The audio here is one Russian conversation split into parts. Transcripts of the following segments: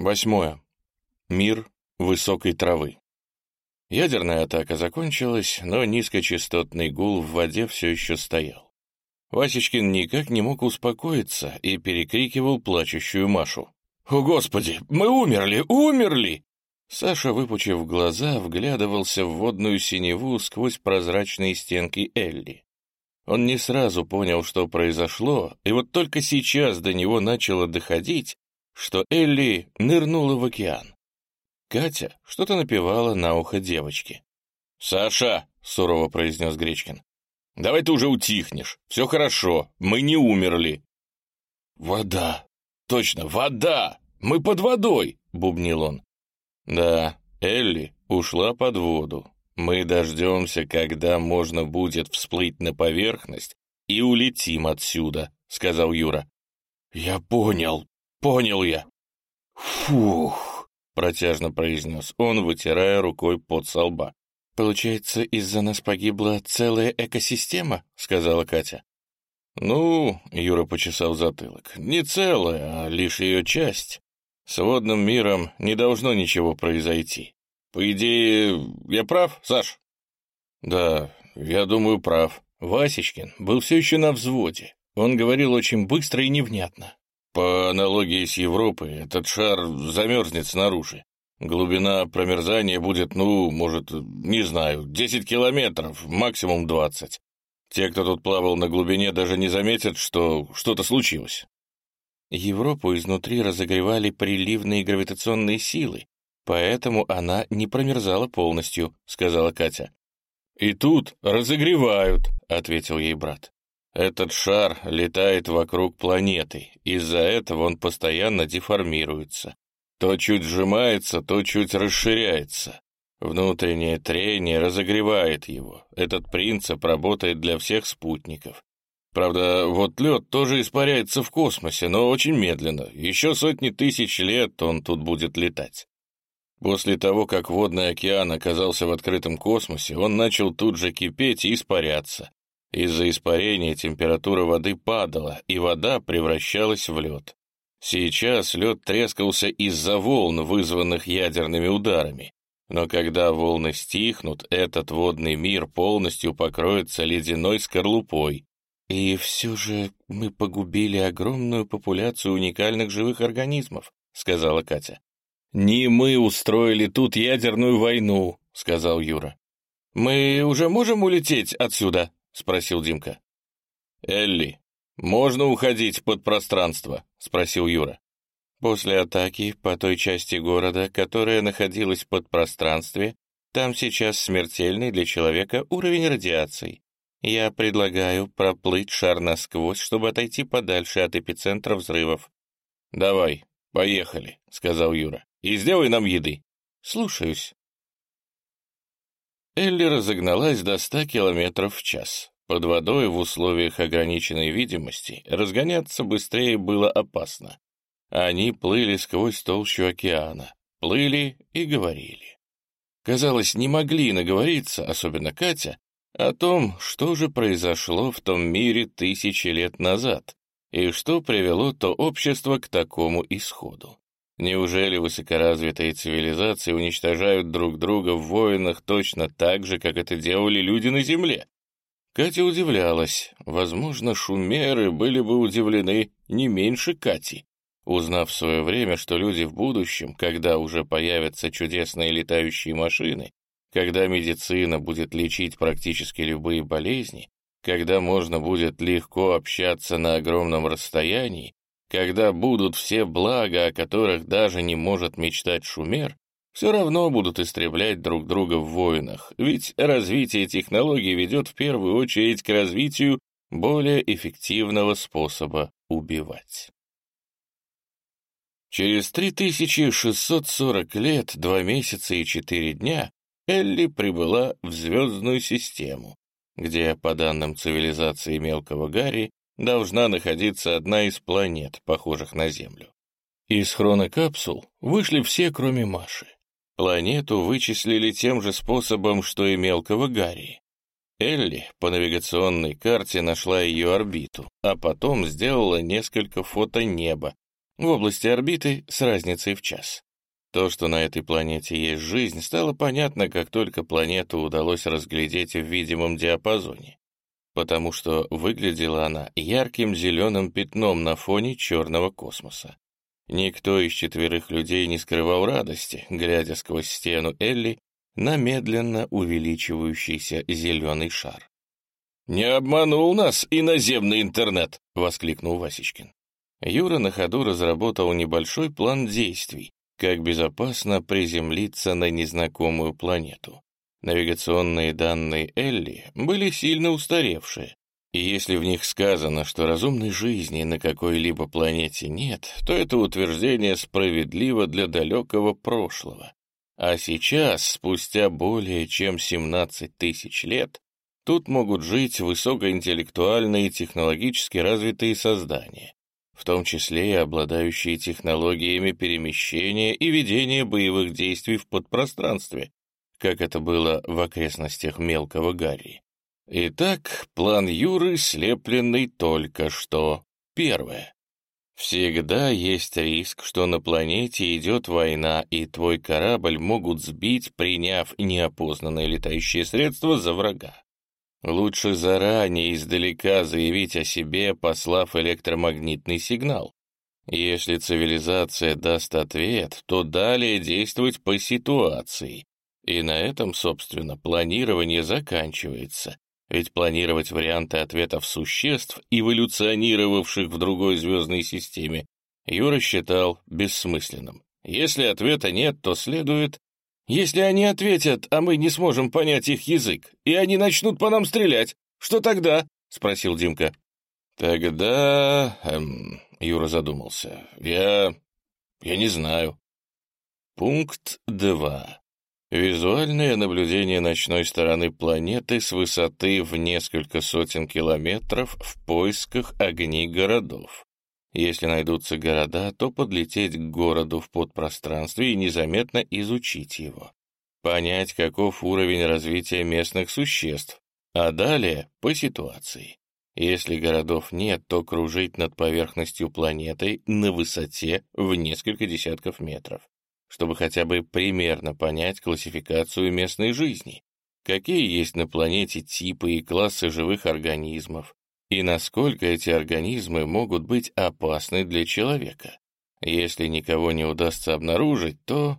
Восьмое. Мир высокой травы. Ядерная атака закончилась, но низкочастотный гул в воде все еще стоял. Васечкин никак не мог успокоиться и перекрикивал плачущую Машу. «О, Господи, мы умерли, умерли!» Саша, выпучив глаза, вглядывался в водную синеву сквозь прозрачные стенки Элли. Он не сразу понял, что произошло, и вот только сейчас до него начало доходить, что Элли нырнула в океан. Катя что-то напевала на ухо девочки. «Саша!» — сурово произнес Гречкин. «Давай ты уже утихнешь. Все хорошо. Мы не умерли». «Вода! Точно, вода! Мы под водой!» — бубнил он. «Да, Элли ушла под воду. Мы дождемся, когда можно будет всплыть на поверхность и улетим отсюда», — сказал Юра. «Я понял, понял я». «Фух!» — протяжно произнес он, вытирая рукой под со лба. «Получается, из-за нас погибла целая экосистема?» — сказала Катя. «Ну, — Юра почесал затылок, — не целая, а лишь ее часть. С водным миром не должно ничего произойти. По идее, я прав, Саш?» «Да, я думаю, прав. Васечкин был все еще на взводе. Он говорил очень быстро и невнятно. По аналогии с Европой, этот шар замерзнет снаружи. Глубина промерзания будет, ну, может, не знаю, 10 километров, максимум 20. Те, кто тут плавал на глубине, даже не заметят, что что-то случилось. Европу изнутри разогревали приливные гравитационные силы, поэтому она не промерзала полностью, сказала Катя. «И тут разогревают», — ответил ей брат. Этот шар летает вокруг планеты, из-за этого он постоянно деформируется. То чуть сжимается, то чуть расширяется. Внутреннее трение разогревает его. Этот принцип работает для всех спутников. Правда, вот лед тоже испаряется в космосе, но очень медленно. Еще сотни тысяч лет он тут будет летать. После того, как водный океан оказался в открытом космосе, он начал тут же кипеть и испаряться. Из-за испарения температура воды падала, и вода превращалась в лед. Сейчас лед трескался из-за волн, вызванных ядерными ударами. Но когда волны стихнут, этот водный мир полностью покроется ледяной скорлупой. И все же мы погубили огромную популяцию уникальных живых организмов, сказала Катя. Не мы устроили тут ядерную войну, сказал Юра. Мы уже можем улететь отсюда? — спросил Димка. «Элли, можно уходить под пространство?» — спросил Юра. После атаки по той части города, которая находилась под пространстве, там сейчас смертельный для человека уровень радиации. Я предлагаю проплыть шар насквозь, чтобы отойти подальше от эпицентра взрывов. «Давай, поехали», — сказал Юра. «И сделай нам еды». «Слушаюсь». Элли разогналась до ста километров в час. Под водой в условиях ограниченной видимости разгоняться быстрее было опасно. Они плыли сквозь толщу океана, плыли и говорили. Казалось, не могли наговориться, особенно Катя, о том, что же произошло в том мире тысячи лет назад и что привело то общество к такому исходу. Неужели высокоразвитые цивилизации уничтожают друг друга в войнах точно так же, как это делали люди на Земле? Катя удивлялась. Возможно, шумеры были бы удивлены не меньше Кати, узнав в свое время, что люди в будущем, когда уже появятся чудесные летающие машины, когда медицина будет лечить практически любые болезни, когда можно будет легко общаться на огромном расстоянии, когда будут все блага, о которых даже не может мечтать Шумер, все равно будут истреблять друг друга в войнах, ведь развитие технологий ведет в первую очередь к развитию более эффективного способа убивать. Через 3640 лет, 2 месяца и 4 дня Элли прибыла в звездную систему, где, по данным цивилизации мелкого Гарри, должна находиться одна из планет, похожих на Землю. Из хронокапсул вышли все, кроме Маши. Планету вычислили тем же способом, что и мелкого Гарри. Элли по навигационной карте нашла ее орбиту, а потом сделала несколько фото неба, в области орбиты с разницей в час. То, что на этой планете есть жизнь, стало понятно, как только планету удалось разглядеть в видимом диапазоне, потому что выглядела она ярким зеленым пятном на фоне черного космоса. Никто из четверых людей не скрывал радости, глядя сквозь стену Элли на медленно увеличивающийся зеленый шар. «Не обманул нас иноземный интернет!» — воскликнул Васечкин. Юра на ходу разработал небольшой план действий, как безопасно приземлиться на незнакомую планету. Навигационные данные Элли были сильно устаревшие, и если в них сказано, что разумной жизни на какой-либо планете нет, то это утверждение справедливо для далекого прошлого. А сейчас, спустя более чем 17 тысяч лет, тут могут жить высокоинтеллектуальные и технологически развитые создания, в том числе и обладающие технологиями перемещения и ведения боевых действий в подпространстве, как это было в окрестностях мелкого Гарри. Итак, план Юры, слепленный только что. Первое. Всегда есть риск, что на планете идет война, и твой корабль могут сбить, приняв неопознанное летающее средство за врага. Лучше заранее издалека заявить о себе, послав электромагнитный сигнал. Если цивилизация даст ответ, то далее действовать по ситуации. И на этом, собственно, планирование заканчивается. Ведь планировать варианты ответов существ, эволюционировавших в другой звездной системе, Юра считал бессмысленным. Если ответа нет, то следует если они ответят, а мы не сможем понять их язык, и они начнут по нам стрелять, что тогда?» — спросил Димка. «Тогда...» эм, — Юра задумался. «Я... я не знаю». Пункт 2. Визуальное наблюдение ночной стороны планеты с высоты в несколько сотен километров в поисках огней городов. Если найдутся города, то подлететь к городу в подпространстве и незаметно изучить его. Понять, каков уровень развития местных существ, а далее по ситуации. Если городов нет, то кружить над поверхностью планеты на высоте в несколько десятков метров, чтобы хотя бы примерно понять классификацию местной жизни, какие есть на планете типы и классы живых организмов, и насколько эти организмы могут быть опасны для человека. Если никого не удастся обнаружить, то...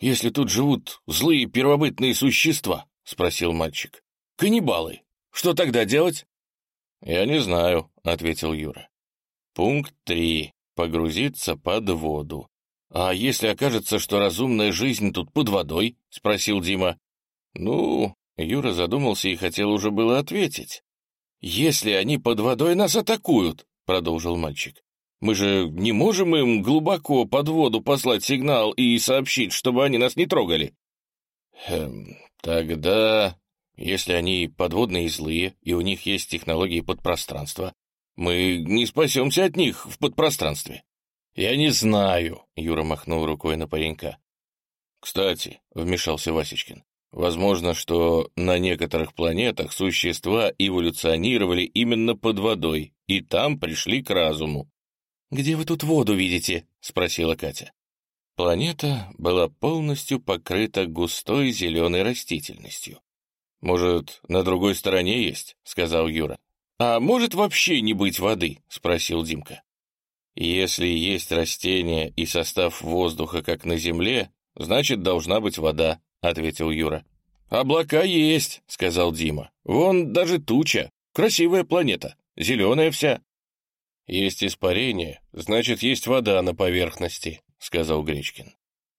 «Если тут живут злые первобытные существа?» — спросил мальчик. «Каннибалы. Что тогда делать?» «Я не знаю», — ответил Юра. Пункт три. Погрузиться под воду. «А если окажется, что разумная жизнь тут под водой?» — спросил Дима. «Ну...» — Юра задумался и хотел уже было ответить. «Если они под водой нас атакуют», — продолжил мальчик, «мы же не можем им глубоко под воду послать сигнал и сообщить, чтобы они нас не трогали». «Эм, тогда, если они подводные и злые, и у них есть технологии подпространства, мы не спасемся от них в подпространстве». «Я не знаю», — Юра махнул рукой на паренька. «Кстати», — вмешался Васечкин, Возможно, что на некоторых планетах существа эволюционировали именно под водой, и там пришли к разуму. «Где вы тут воду видите?» — спросила Катя. Планета была полностью покрыта густой зеленой растительностью. «Может, на другой стороне есть?» — сказал Юра. «А может вообще не быть воды?» — спросил Димка. «Если есть растения и состав воздуха, как на Земле, значит, должна быть вода», — ответил Юра. «Облака есть», — сказал Дима. «Вон даже туча. Красивая планета. Зеленая вся». «Есть испарение, значит, есть вода на поверхности», — сказал Гречкин.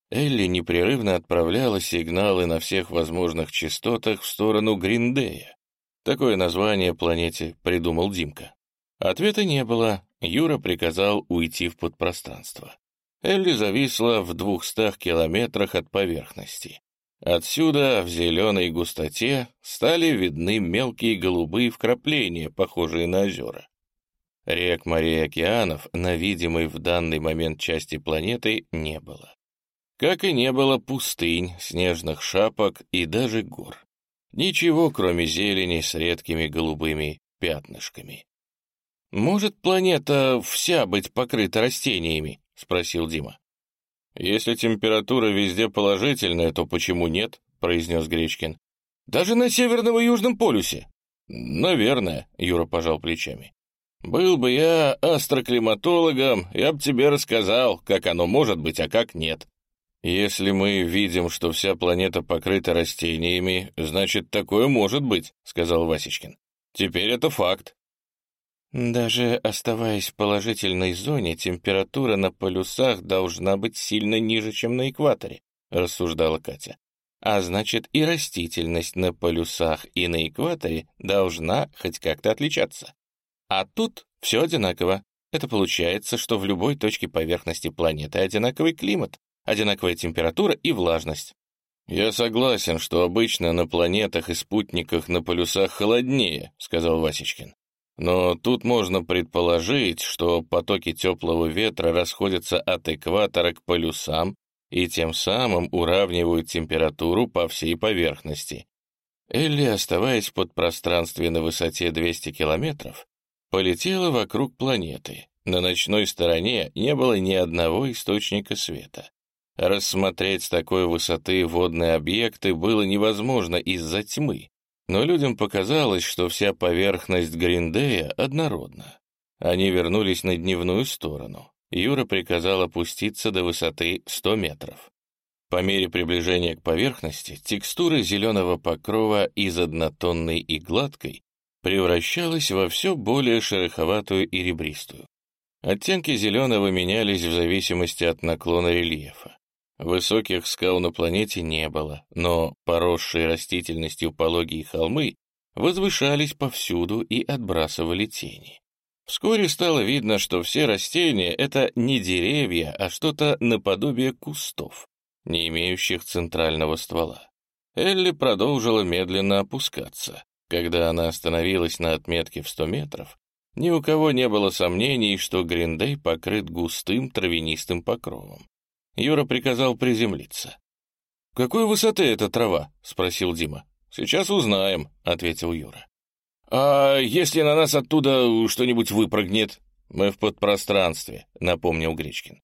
Элли непрерывно отправляла сигналы на всех возможных частотах в сторону Гриндея. Такое название планете придумал Димка. Ответа не было, Юра приказал уйти в подпространство. Элли зависла в двухстах километрах от поверхности. Отсюда, в зеленой густоте, стали видны мелкие голубые вкрапления, похожие на озера. Рек, морей, океанов на видимой в данный момент части планеты не было. Как и не было пустынь, снежных шапок и даже гор. Ничего, кроме зелени с редкими голубыми пятнышками. «Может планета вся быть покрыта растениями?» — спросил Дима. «Если температура везде положительная, то почему нет?» — произнес Гречкин. «Даже на Северном и Южном полюсе?» «Наверное», — Юра пожал плечами. «Был бы я астроклиматологом, я бы тебе рассказал, как оно может быть, а как нет. Если мы видим, что вся планета покрыта растениями, значит, такое может быть», — сказал Васечкин. «Теперь это факт». Даже оставаясь в положительной зоне, температура на полюсах должна быть сильно ниже, чем на экваторе, рассуждала Катя. А значит, и растительность на полюсах и на экваторе должна хоть как-то отличаться. А тут все одинаково. Это получается, что в любой точке поверхности планеты одинаковый климат, одинаковая температура и влажность. «Я согласен, что обычно на планетах и спутниках на полюсах холоднее», — сказал Васечкин. Но тут можно предположить, что потоки теплого ветра расходятся от экватора к полюсам и тем самым уравнивают температуру по всей поверхности. Элли, оставаясь под пространстве на высоте 200 километров, полетела вокруг планеты. На ночной стороне не было ни одного источника света. Рассмотреть с такой высоты водные объекты было невозможно из-за тьмы, но людям показалось, что вся поверхность Гриндея однородна. Они вернулись на дневную сторону. Юра приказал опуститься до высоты 100 метров. По мере приближения к поверхности текстура зеленого покрова из однотонной и гладкой превращалась во все более шероховатую и ребристую. Оттенки зеленого менялись в зависимости от наклона рельефа. Высоких скал на планете не было, но поросшие растительностью пологие холмы возвышались повсюду и отбрасывали тени. Вскоре стало видно, что все растения — это не деревья, а что-то наподобие кустов, не имеющих центрального ствола. Элли продолжила медленно опускаться. Когда она остановилась на отметке в 100 метров, ни у кого не было сомнений, что Гриндей покрыт густым травянистым покровом. Юра приказал приземлиться. «Какой высоты эта трава?» — спросил Дима. «Сейчас узнаем», — ответил Юра. «А если на нас оттуда что-нибудь выпрыгнет?» «Мы в подпространстве», — напомнил Гречкин.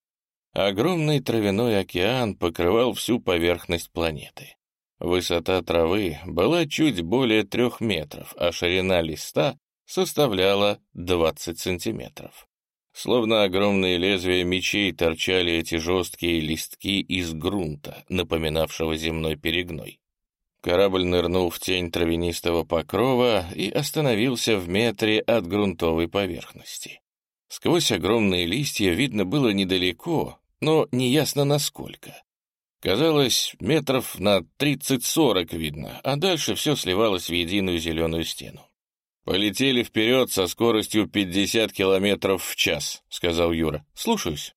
Огромный травяной океан покрывал всю поверхность планеты. Высота травы была чуть более трех метров, а ширина листа составляла 20 сантиметров. Словно огромные лезвия мечей торчали эти жесткие листки из грунта, напоминавшего земной перегной. Корабль нырнул в тень травянистого покрова и остановился в метре от грунтовой поверхности. Сквозь огромные листья видно было недалеко, но неясно насколько. Казалось, метров на 30-40 видно, а дальше все сливалось в единую зеленую стену. «Полетели вперед со скоростью 50 километров в час», — сказал Юра. «Слушаюсь».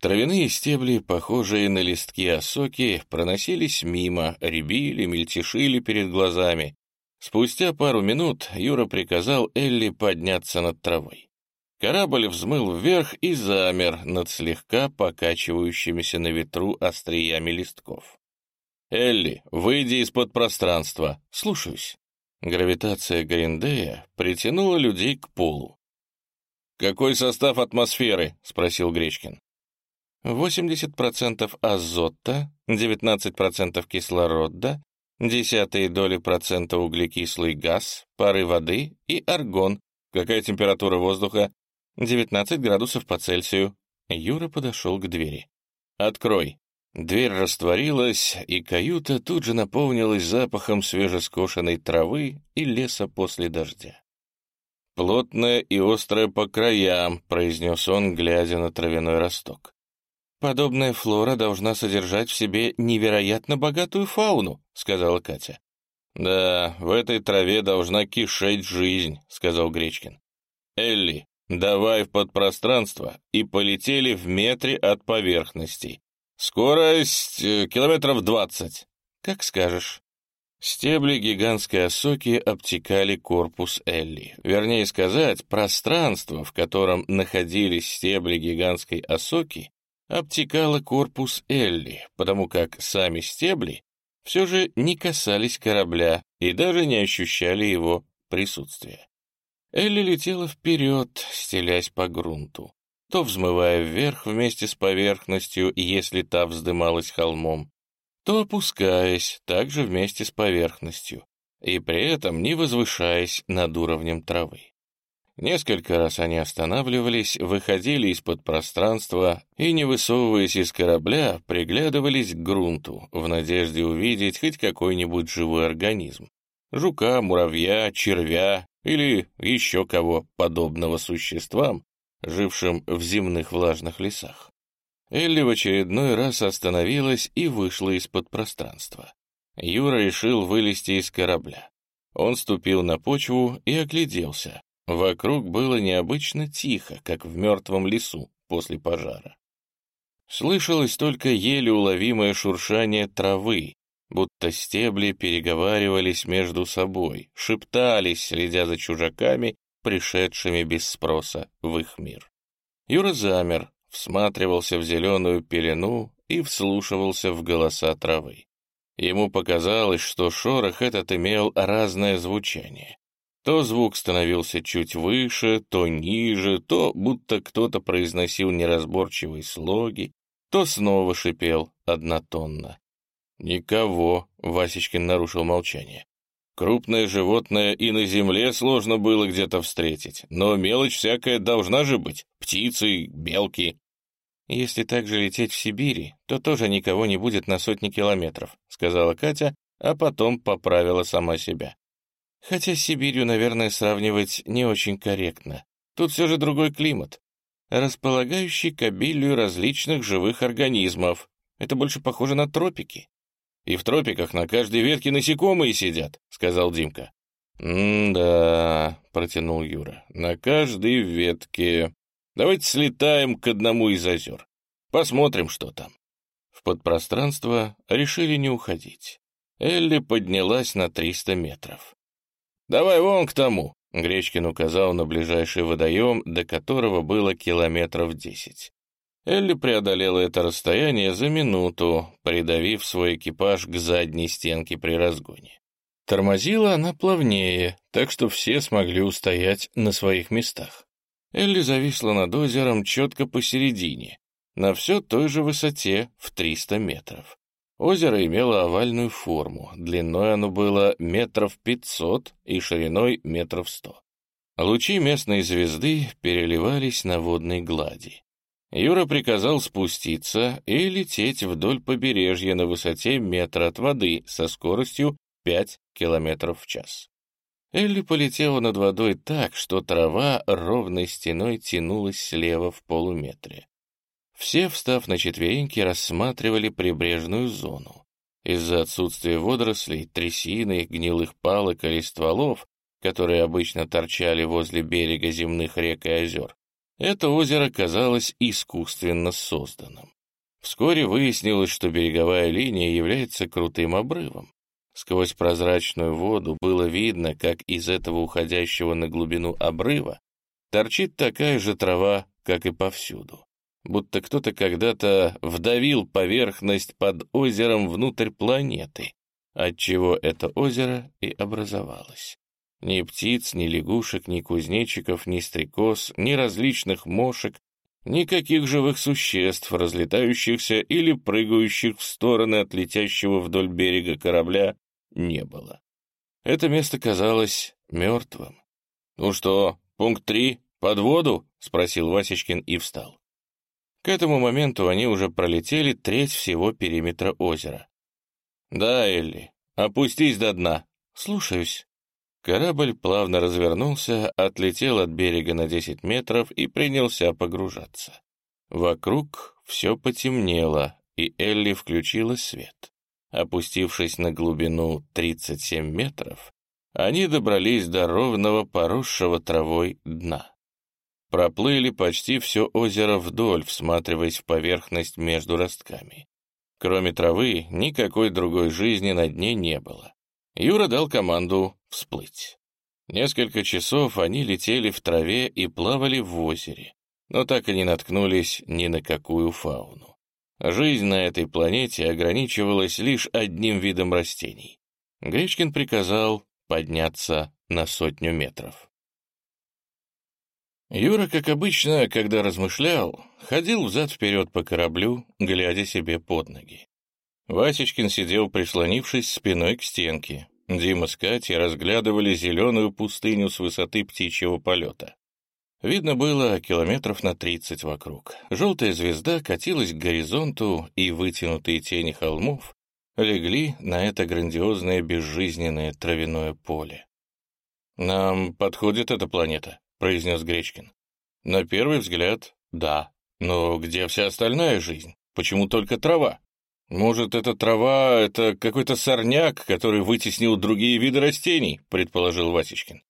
Травяные стебли, похожие на листки осоки, проносились мимо, рябили, мельтешили перед глазами. Спустя пару минут Юра приказал Элли подняться над травой. Корабль взмыл вверх и замер над слегка покачивающимися на ветру остриями листков. «Элли, выйди из-под пространства. Слушаюсь». Гравитация Гриндея притянула людей к полу. «Какой состав атмосферы?» — спросил Гречкин. 80% азота, 19% кислорода, десятые доли процента углекислый газ, пары воды и аргон. Какая температура воздуха? 19 градусов по Цельсию. Юра подошел к двери. «Открой». Дверь растворилась, и каюта тут же наполнилась запахом свежескошенной травы и леса после дождя. «Плотная и острая по краям», — произнес он, глядя на травяной росток. «Подобная флора должна содержать в себе невероятно богатую фауну», — сказала Катя. «Да, в этой траве должна кишеть жизнь», — сказал Гречкин. «Элли, давай в подпространство и полетели в метре от поверхности. «Скорость э, километров двадцать». «Как скажешь». Стебли гигантской осоки обтекали корпус Элли. Вернее сказать, пространство, в котором находились стебли гигантской осоки, обтекало корпус Элли, потому как сами стебли все же не касались корабля и даже не ощущали его присутствия. Элли летела вперед, стелясь по грунту. То взмывая вверх вместе с поверхностью, если та вздымалась холмом, то опускаясь также вместе с поверхностью, и при этом не возвышаясь над уровнем травы. Несколько раз они останавливались, выходили из-под пространства и, не высовываясь из корабля, приглядывались к грунту в надежде увидеть хоть какой-нибудь живой организм. Жука, муравья, червя или еще кого подобного существам, жившим в земных влажных лесах. Элли в очередной раз остановилась и вышла из-под пространства. Юра решил вылезти из корабля. Он ступил на почву и огляделся, Вокруг было необычно тихо, как в мертвом лесу после пожара. Слышалось только еле уловимое шуршание травы, будто стебли переговаривались между собой, шептались, следя за чужаками, пришедшими без спроса в их мир. Юра замер, всматривался в зеленую пелену и вслушивался в голоса травы. Ему показалось, что шорох этот имел разное звучание. То звук становился чуть выше, то ниже, то будто кто-то произносил неразборчивые слоги, то снова шипел однотонно. «Никого», — Васечкин нарушил молчание. «Крупное животное и на земле сложно было где-то встретить, но мелочь всякая должна же быть, птицы, белки». «Если так же лететь в Сибири, то тоже никого не будет на сотни километров», — сказала Катя, а потом поправила сама себя. Хотя с Сибирью, наверное, сравнивать не очень корректно. Тут все же другой климат, располагающий к обилию различных живых организмов. Это больше похоже на тропики. И в тропиках на каждой ветке насекомые сидят, — сказал Димка. «М-да», — протянул Юра, — «на каждой ветке. Давайте слетаем к одному из озер. Посмотрим, что там». В подпространство решили не уходить. Элли поднялась на 300 метров. «Давай вон к тому», — Гречкин указал на ближайший водоем, до которого было километров десять. Элли преодолела это расстояние за минуту, придавив свой экипаж к задней стенке при разгоне. Тормозила она плавнее, так что все смогли устоять на своих местах. Элли зависла над озером четко посередине, на все той же высоте в 300 метров. Озеро имело овальную форму, длиной оно было метров пятьсот и шириной метров сто. Лучи местной звезды переливались на водной глади. Юра приказал спуститься и лететь вдоль побережья на высоте метра от воды со скоростью 5 километров в час. Элли полетела над водой так, что трава ровной стеной тянулась слева в полуметре. Все, встав на четвереньки, рассматривали прибрежную зону. Из-за отсутствия водорослей, трясины, гнилых палок или стволов, которые обычно торчали возле берега земных рек и озер, это озеро казалось искусственно созданным. Вскоре выяснилось, что береговая линия является крутым обрывом. Сквозь прозрачную воду было видно, как из этого уходящего на глубину обрыва торчит такая же трава, как и повсюду будто кто-то когда-то вдавил поверхность под озером внутрь планеты, отчего это озеро и образовалось. Ни птиц, ни лягушек, ни кузнечиков, ни стрекоз, ни различных мошек, никаких живых существ, разлетающихся или прыгающих в стороны от летящего вдоль берега корабля, не было. Это место казалось мертвым. «Ну что, пункт три, под воду?» — спросил Васечкин и встал. К этому моменту они уже пролетели треть всего периметра озера. «Да, Элли, опустись до дна». «Слушаюсь». Корабль плавно развернулся, отлетел от берега на 10 метров и принялся погружаться. Вокруг все потемнело, и Элли включила свет. Опустившись на глубину 37 метров, они добрались до ровного поросшего травой дна. Проплыли почти все озеро вдоль, всматриваясь в поверхность между ростками. Кроме травы, никакой другой жизни на дне не было. Юра дал команду всплыть. Несколько часов они летели в траве и плавали в озере, но так и не наткнулись ни на какую фауну. Жизнь на этой планете ограничивалась лишь одним видом растений. Гречкин приказал подняться на сотню метров. Юра, как обычно, когда размышлял, ходил взад-вперед по кораблю, глядя себе под ноги. Васечкин сидел, прислонившись спиной к стенке. Дима с Катей разглядывали зеленую пустыню с высоты птичьего полета. Видно было километров на тридцать вокруг. Желтая звезда катилась к горизонту, и вытянутые тени холмов легли на это грандиозное безжизненное травяное поле. «Нам подходит эта планета?» произнес Гречкин. На первый взгляд, да. Но где вся остальная жизнь? Почему только трава? Может, эта трава — это какой-то сорняк, который вытеснил другие виды растений, предположил Васечкин.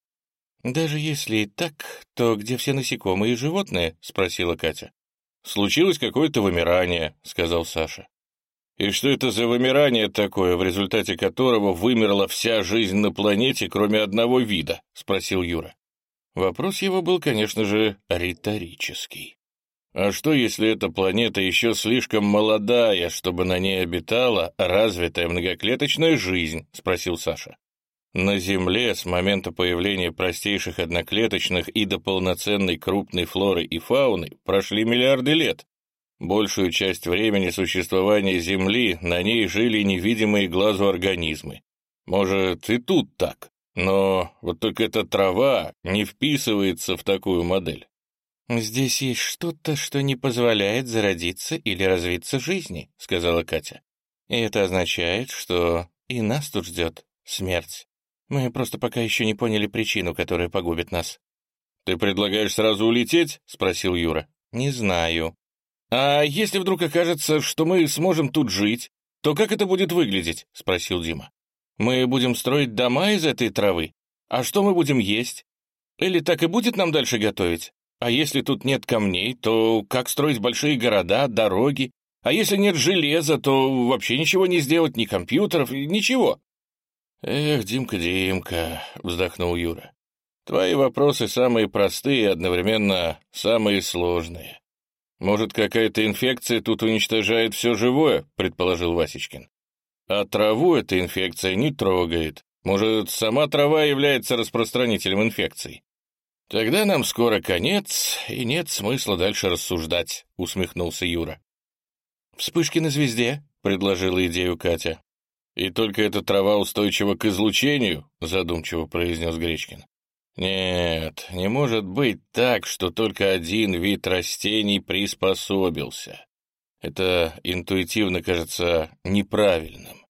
«Даже если и так, то где все насекомые и животные?» — спросила Катя. «Случилось какое-то вымирание», — сказал Саша. «И что это за вымирание такое, в результате которого вымерла вся жизнь на планете, кроме одного вида?» — спросил Юра. Вопрос его был, конечно же, риторический. А что, если эта планета еще слишком молодая, чтобы на ней обитала развитая многоклеточная жизнь? — спросил Саша. На Земле с момента появления простейших одноклеточных и до полноценной крупной флоры и фауны прошли миллиарды лет. Большую часть времени существования Земли на ней жили невидимые глазу организмы. Может, и тут так. Но вот только эта трава не вписывается в такую модель. «Здесь есть что-то, что не позволяет зародиться или развиться жизни», — сказала Катя. «И это означает, что и нас тут ждет смерть. Мы просто пока еще не поняли причину, которая погубит нас». «Ты предлагаешь сразу улететь?» — спросил Юра. «Не знаю». «А если вдруг окажется, что мы сможем тут жить, то как это будет выглядеть?» — спросил Дима. Мы будем строить дома из этой травы? А что мы будем есть? Или так и будет нам дальше готовить? А если тут нет камней, то как строить большие города, дороги? А если нет железа, то вообще ничего не сделать, ни компьютеров, ничего. Эх, Димка, Димка, вздохнул Юра. Твои вопросы самые простые и одновременно самые сложные. Может, какая-то инфекция тут уничтожает все живое, предположил Васечкин. А траву эта инфекция не трогает. Может, сама трава является распространителем инфекций? Тогда нам скоро конец, и нет смысла дальше рассуждать, усмехнулся Юра. Вспышки на звезде, предложила идею Катя. И только эта трава устойчива к излучению, задумчиво произнес Гречкин. Нет, не может быть так, что только один вид растений приспособился. Это интуитивно кажется неправильным.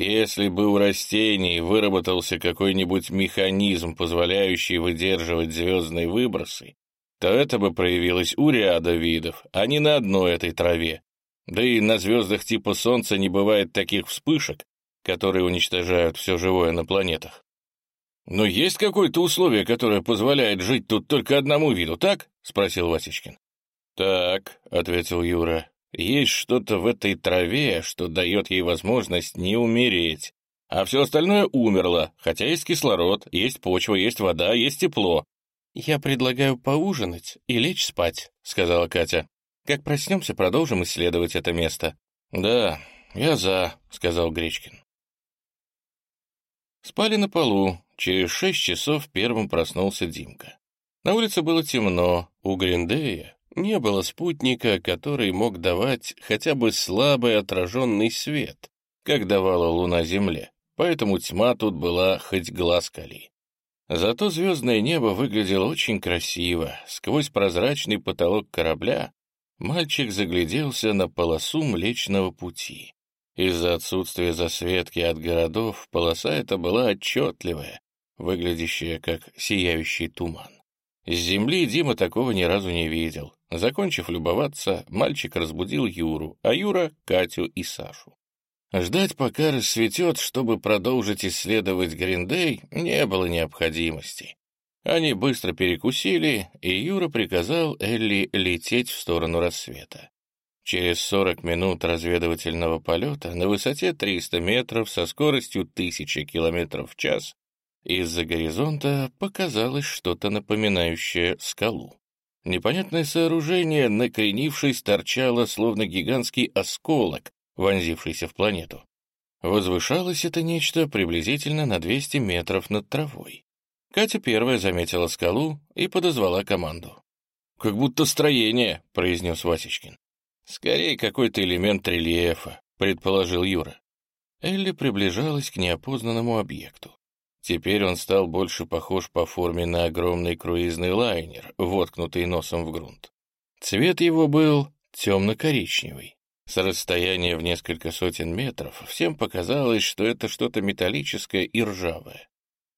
Если бы у растений выработался какой-нибудь механизм, позволяющий выдерживать звездные выбросы, то это бы проявилось у ряда видов, а не на одной этой траве. Да и на звездах типа Солнца не бывает таких вспышек, которые уничтожают все живое на планетах. «Но есть какое-то условие, которое позволяет жить тут только одному виду, так?» — спросил Васечкин. «Так», — ответил Юра, есть что-то в этой траве, что дает ей возможность не умереть. А все остальное умерло, хотя есть кислород, есть почва, есть вода, есть тепло. «Я предлагаю поужинать и лечь спать», — сказала Катя. «Как проснемся, продолжим исследовать это место». «Да, я за», — сказал Гречкин. Спали на полу. Через шесть часов первым проснулся Димка. На улице было темно. У Гриндея не было спутника, который мог давать хотя бы слабый отраженный свет, как давала луна Земле, поэтому тьма тут была хоть глаз кали. Зато звездное небо выглядело очень красиво. Сквозь прозрачный потолок корабля мальчик загляделся на полосу Млечного Пути. Из-за отсутствия засветки от городов полоса эта была отчетливая, выглядящая как сияющий туман. С земли Дима такого ни разу не видел. Закончив любоваться, мальчик разбудил Юру, а Юра — Катю и Сашу. Ждать, пока рассветет, чтобы продолжить исследовать Гриндей, не было необходимости. Они быстро перекусили, и Юра приказал Элли лететь в сторону рассвета. Через 40 минут разведывательного полета на высоте 300 метров со скоростью 1000 км в час из-за горизонта показалось что-то напоминающее скалу. Непонятное сооружение, накренившись, торчало, словно гигантский осколок, вонзившийся в планету. Возвышалось это нечто приблизительно на 200 метров над травой. Катя первая заметила скалу и подозвала команду. как будто строение», — произнес Васечкин. «Скорее какой-то элемент рельефа», — предположил Юра. Элли приближалась к неопознанному объекту. Теперь он стал больше похож по форме на огромный круизный лайнер, воткнутый носом в грунт. Цвет его был темно-коричневый. С расстояния в несколько сотен метров всем показалось, что это что-то металлическое и ржавое.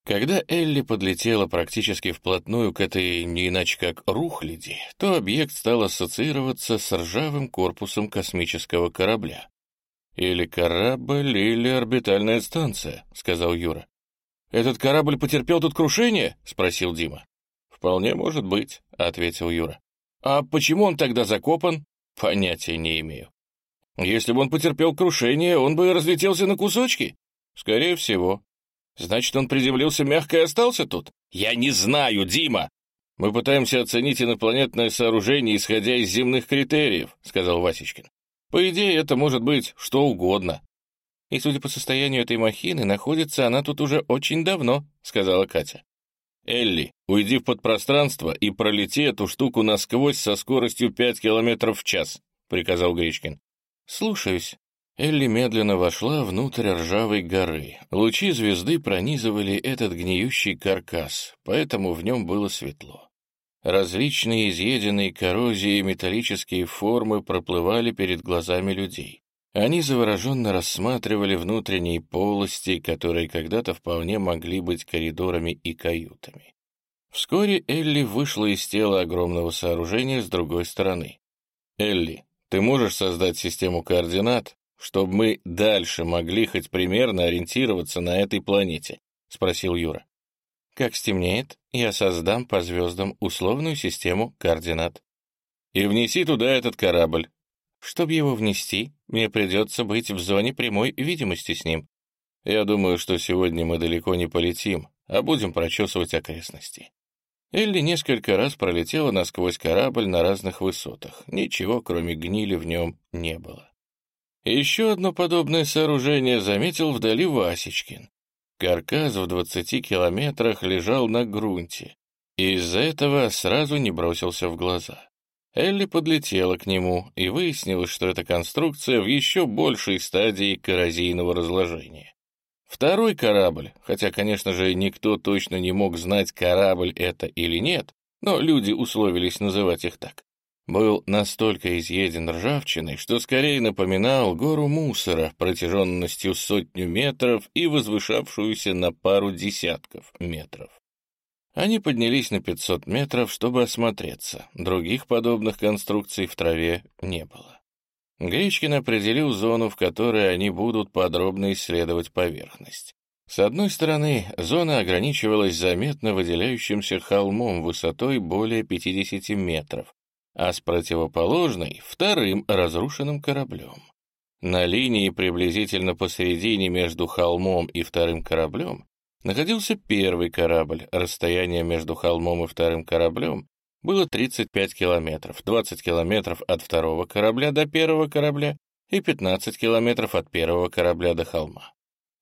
Когда Элли подлетела практически вплотную к этой не иначе как рухляди, то объект стал ассоциироваться с ржавым корпусом космического корабля. «Или корабль, или орбитальная станция», — сказал Юра. «Этот корабль потерпел тут крушение?» — спросил Дима. «Вполне может быть», — ответил Юра. «А почему он тогда закопан?» «Понятия не имею». Если бы он потерпел крушение, он бы разлетелся на кусочки? Скорее всего. Значит, он приземлился мягко и остался тут? Я не знаю, Дима! Мы пытаемся оценить инопланетное сооружение, исходя из земных критериев, сказал Васечкин. По идее, это может быть что угодно. И, судя по состоянию этой махины, находится она тут уже очень давно, сказала Катя. «Элли, уйди в подпространство и пролети эту штуку насквозь со скоростью 5 километров в час», — приказал Гречкин. «Слушаюсь». Элли медленно вошла внутрь ржавой горы. Лучи звезды пронизывали этот гниющий каркас, поэтому в нем было светло. Различные изъеденные коррозией металлические формы проплывали перед глазами людей. Они завороженно рассматривали внутренние полости, которые когда-то вполне могли быть коридорами и каютами. Вскоре Элли вышла из тела огромного сооружения с другой стороны. «Элли, ты можешь создать систему координат, чтобы мы дальше могли хоть примерно ориентироваться на этой планете?» — спросил Юра. «Как стемнеет, я создам по звездам условную систему координат. И внеси туда этот корабль. Чтобы его внести, мне придется быть в зоне прямой видимости с ним. Я думаю, что сегодня мы далеко не полетим, а будем прочесывать окрестности. Элли несколько раз пролетела насквозь корабль на разных высотах. Ничего, кроме гнили, в нем не было. Еще одно подобное сооружение заметил вдали Васечкин. Каркас в двадцати километрах лежал на грунте, и из-за этого сразу не бросился в глаза. Элли подлетела к нему, и выяснилось, что эта конструкция в еще большей стадии коррозийного разложения. Второй корабль, хотя, конечно же, никто точно не мог знать, корабль это или нет, но люди условились называть их так, был настолько изъеден ржавчиной, что скорее напоминал гору мусора протяженностью сотню метров и возвышавшуюся на пару десятков метров. Они поднялись на 500 метров, чтобы осмотреться. Других подобных конструкций в траве не было. Гречкин определил зону, в которой они будут подробно исследовать поверхность. С одной стороны, зона ограничивалась заметно выделяющимся холмом высотой более 50 метров, а с противоположной — вторым разрушенным кораблем. На линии приблизительно посередине между холмом и вторым кораблем находился первый корабль. Расстояние между холмом и вторым кораблем было 35 километров, 20 километров от второго корабля до первого корабля и 15 километров от первого корабля до холма.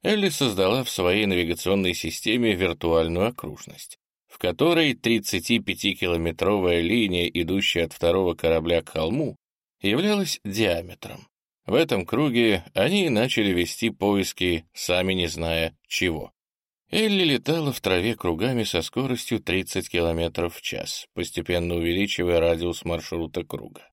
Элли создала в своей навигационной системе виртуальную окружность, в которой 35-километровая линия, идущая от второго корабля к холму, являлась диаметром. В этом круге они начали вести поиски, сами не зная чего. Элли летала в траве кругами со скоростью 30 км в час, постепенно увеличивая радиус маршрута круга.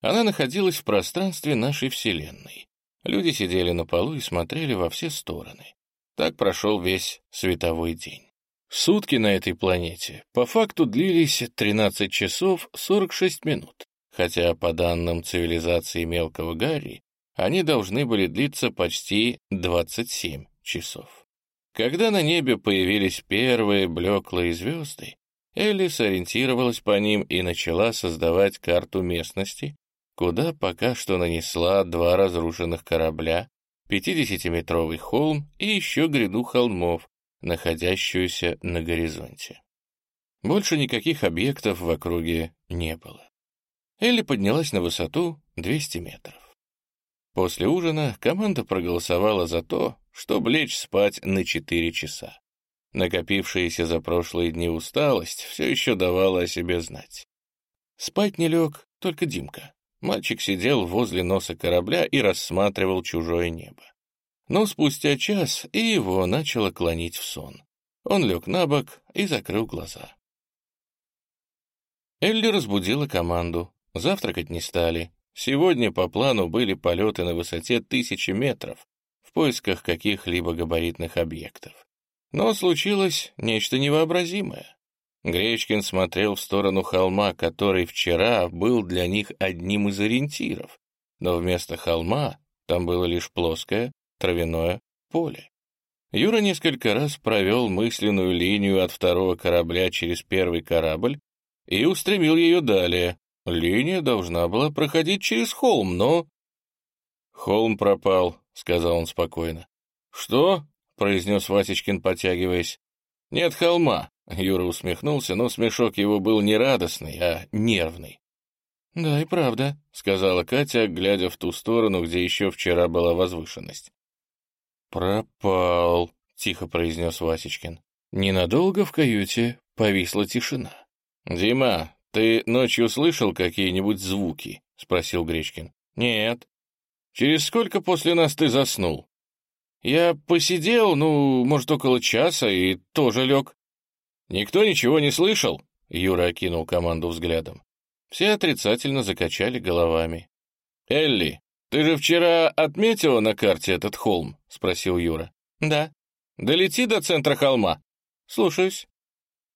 Она находилась в пространстве нашей Вселенной. Люди сидели на полу и смотрели во все стороны. Так прошел весь световой день. Сутки на этой планете по факту длились 13 часов 46 минут, хотя по данным цивилизации мелкого Гарри они должны были длиться почти 27 часов. Когда на небе появились первые блеклые звезды, Элли сориентировалась по ним и начала создавать карту местности, куда пока что нанесла два разрушенных корабля, 50-метровый холм и еще гряду холмов, находящуюся на горизонте. Больше никаких объектов в округе не было. Элли поднялась на высоту 200 метров. После ужина команда проголосовала за то, чтобы лечь спать на 4 часа. Накопившаяся за прошлые дни усталость все еще давала о себе знать. Спать не лег только Димка. Мальчик сидел возле носа корабля и рассматривал чужое небо. Но спустя час и его начало клонить в сон. Он лег на бок и закрыл глаза. Элли разбудила команду. Завтракать не стали. Сегодня по плану были полеты на высоте тысячи метров в поисках каких-либо габаритных объектов. Но случилось нечто невообразимое. Гречкин смотрел в сторону холма, который вчера был для них одним из ориентиров, но вместо холма там было лишь плоское травяное поле. Юра несколько раз провел мысленную линию от второго корабля через первый корабль и устремил ее далее. Линия должна была проходить через холм, но... «Холм пропал», — сказал он спокойно. «Что?» — произнес Васечкин, потягиваясь. «Нет холма», — Юра усмехнулся, но смешок его был не радостный, а нервный. «Да и правда», — сказала Катя, глядя в ту сторону, где еще вчера была возвышенность. «Пропал», — тихо произнес Васечкин. Ненадолго в каюте повисла тишина. «Дима, ты ночью слышал какие-нибудь звуки?» — спросил Гречкин. «Нет». «Через сколько после нас ты заснул?» «Я посидел, ну, может, около часа и тоже лег». «Никто ничего не слышал?» — Юра окинул команду взглядом. Все отрицательно закачали головами. «Элли, ты же вчера отметила на карте этот холм?» — спросил Юра. «Да». «Долети до центра холма». «Слушаюсь».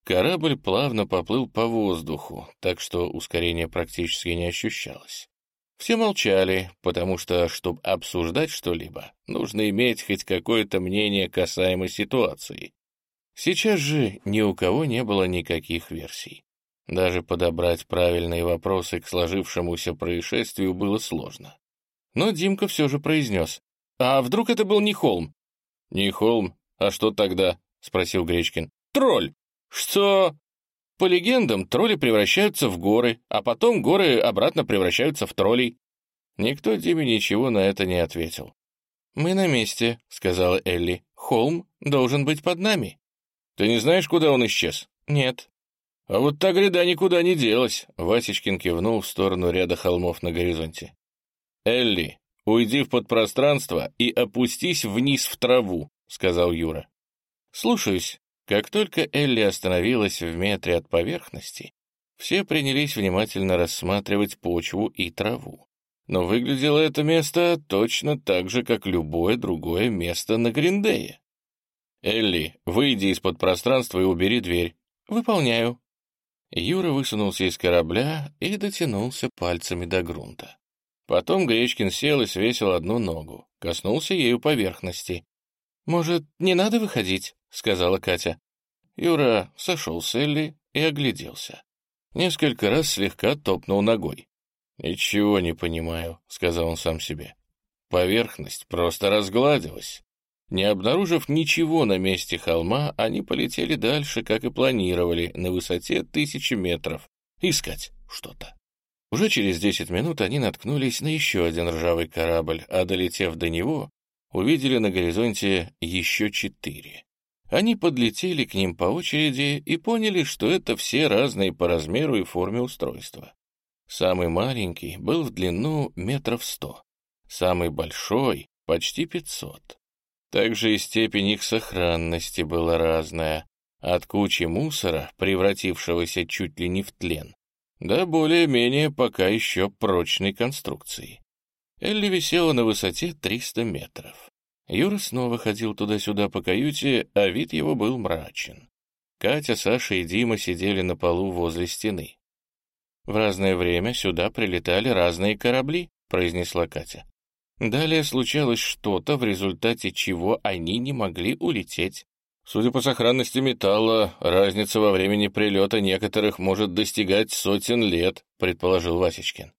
Корабль плавно поплыл по воздуху, так что ускорение практически не ощущалось. Все молчали, потому что, чтобы обсуждать что-либо, нужно иметь хоть какое-то мнение касаемо ситуации. Сейчас же ни у кого не было никаких версий. Даже подобрать правильные вопросы к сложившемуся происшествию было сложно. Но Димка все же произнес. «А вдруг это был не холм?» «Не холм? А что тогда?» — спросил Гречкин. «Тролль!» «Что?» «По легендам, тролли превращаются в горы, а потом горы обратно превращаются в троллей». Никто Диме ничего на это не ответил. «Мы на месте», — сказала Элли. «Холм должен быть под нами». «Ты не знаешь, куда он исчез?» «Нет». «А вот та гряда никуда не делась», — Васечкин кивнул в сторону ряда холмов на горизонте. «Элли, уйди в подпространство и опустись вниз в траву», — сказал Юра. «Слушаюсь». Как только Элли остановилась в метре от поверхности, все принялись внимательно рассматривать почву и траву. Но выглядело это место точно так же, как любое другое место на Гриндее. «Элли, выйди из-под пространства и убери дверь». «Выполняю». Юра высунулся из корабля и дотянулся пальцами до грунта. Потом Гречкин сел и свесил одну ногу, коснулся ею поверхности. «Может, не надо выходить?» — сказала Катя. Юра сошел с Элли и огляделся. Несколько раз слегка топнул ногой. «Ничего не понимаю», — сказал он сам себе. Поверхность просто разгладилась. Не обнаружив ничего на месте холма, они полетели дальше, как и планировали, на высоте тысячи метров, искать что-то. Уже через десять минут они наткнулись на еще один ржавый корабль, а долетев до него, увидели на горизонте еще четыре. Они подлетели к ним по очереди и поняли, что это все разные по размеру и форме устройства. Самый маленький был в длину метров сто, самый большой — почти пятьсот. Также и степень их сохранности была разная, от кучи мусора, превратившегося чуть ли не в тлен, да более-менее пока еще прочной конструкции. Элли висела на высоте 300 метров. Юра снова ходил туда-сюда по каюте, а вид его был мрачен. Катя, Саша и Дима сидели на полу возле стены. «В разное время сюда прилетали разные корабли», — произнесла Катя. Далее случалось что-то, в результате чего они не могли улететь. Судя по сохранности металла, разница во времени прилета некоторых может достигать сотен лет, предположил Васечкин.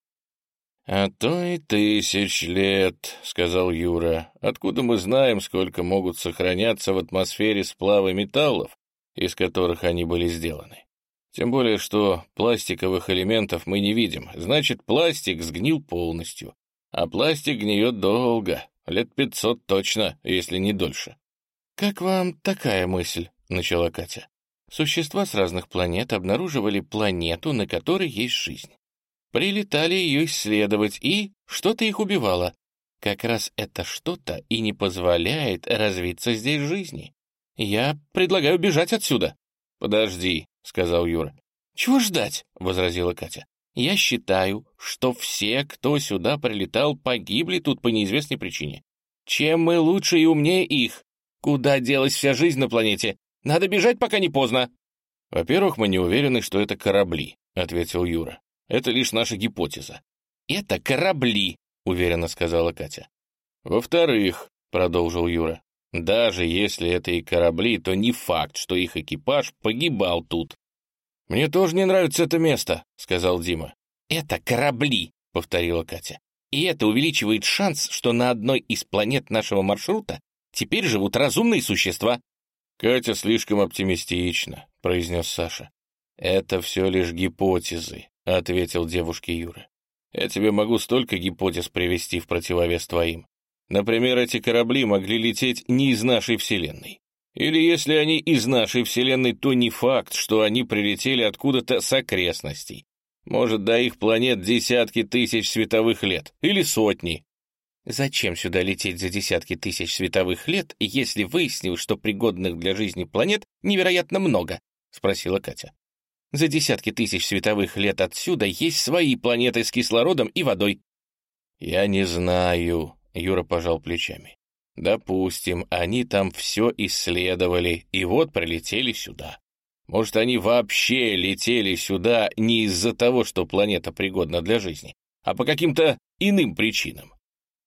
«А то и тысяч лет», — сказал Юра. «Откуда мы знаем, сколько могут сохраняться в атмосфере сплавы металлов, из которых они были сделаны? Тем более, что пластиковых элементов мы не видим. Значит, пластик сгнил полностью. А пластик гниет долго, лет пятьсот точно, если не дольше. «Как вам такая мысль?» — начала Катя. Существа с разных планет обнаруживали планету, на которой есть жизнь. Прилетали ее исследовать, и что-то их убивало. Как раз это что-то и не позволяет развиться здесь жизни. Я предлагаю бежать отсюда. Подожди, сказал Юра. Чего ждать? возразила Катя. Я считаю, что все, кто сюда прилетал, погибли тут по неизвестной причине. Чем мы лучше и умнее их? Куда делась вся жизнь на планете? Надо бежать, пока не поздно. Во-первых, мы не уверены, что это корабли, ответил Юра. Это лишь наша гипотеза. Это корабли, уверенно сказала Катя. Во-вторых, продолжил Юра, даже если это и корабли, то не факт, что их экипаж погибал тут. «Мне тоже не нравится это место», — сказал Дима. «Это корабли», — повторила Катя. «И это увеличивает шанс, что на одной из планет нашего маршрута теперь живут разумные существа». «Катя слишком оптимистична», — произнес Саша. «Это все лишь гипотезы», — ответил девушке Юра. «Я тебе могу столько гипотез привести в противовес твоим. Например, эти корабли могли лететь не из нашей Вселенной. Или если они из нашей Вселенной, то не факт, что они прилетели откуда-то с окрестностей. Может, до их планет десятки тысяч световых лет, или сотни. Зачем сюда лететь за десятки тысяч световых лет, если выяснилось, что пригодных для жизни планет невероятно много? — спросила Катя. За десятки тысяч световых лет отсюда есть свои планеты с кислородом и водой. Я не знаю, — Юра пожал плечами. Допустим, они там все исследовали, и вот прилетели сюда. Может, они вообще летели сюда не из-за того, что планета пригодна для жизни, а по каким-то иным причинам.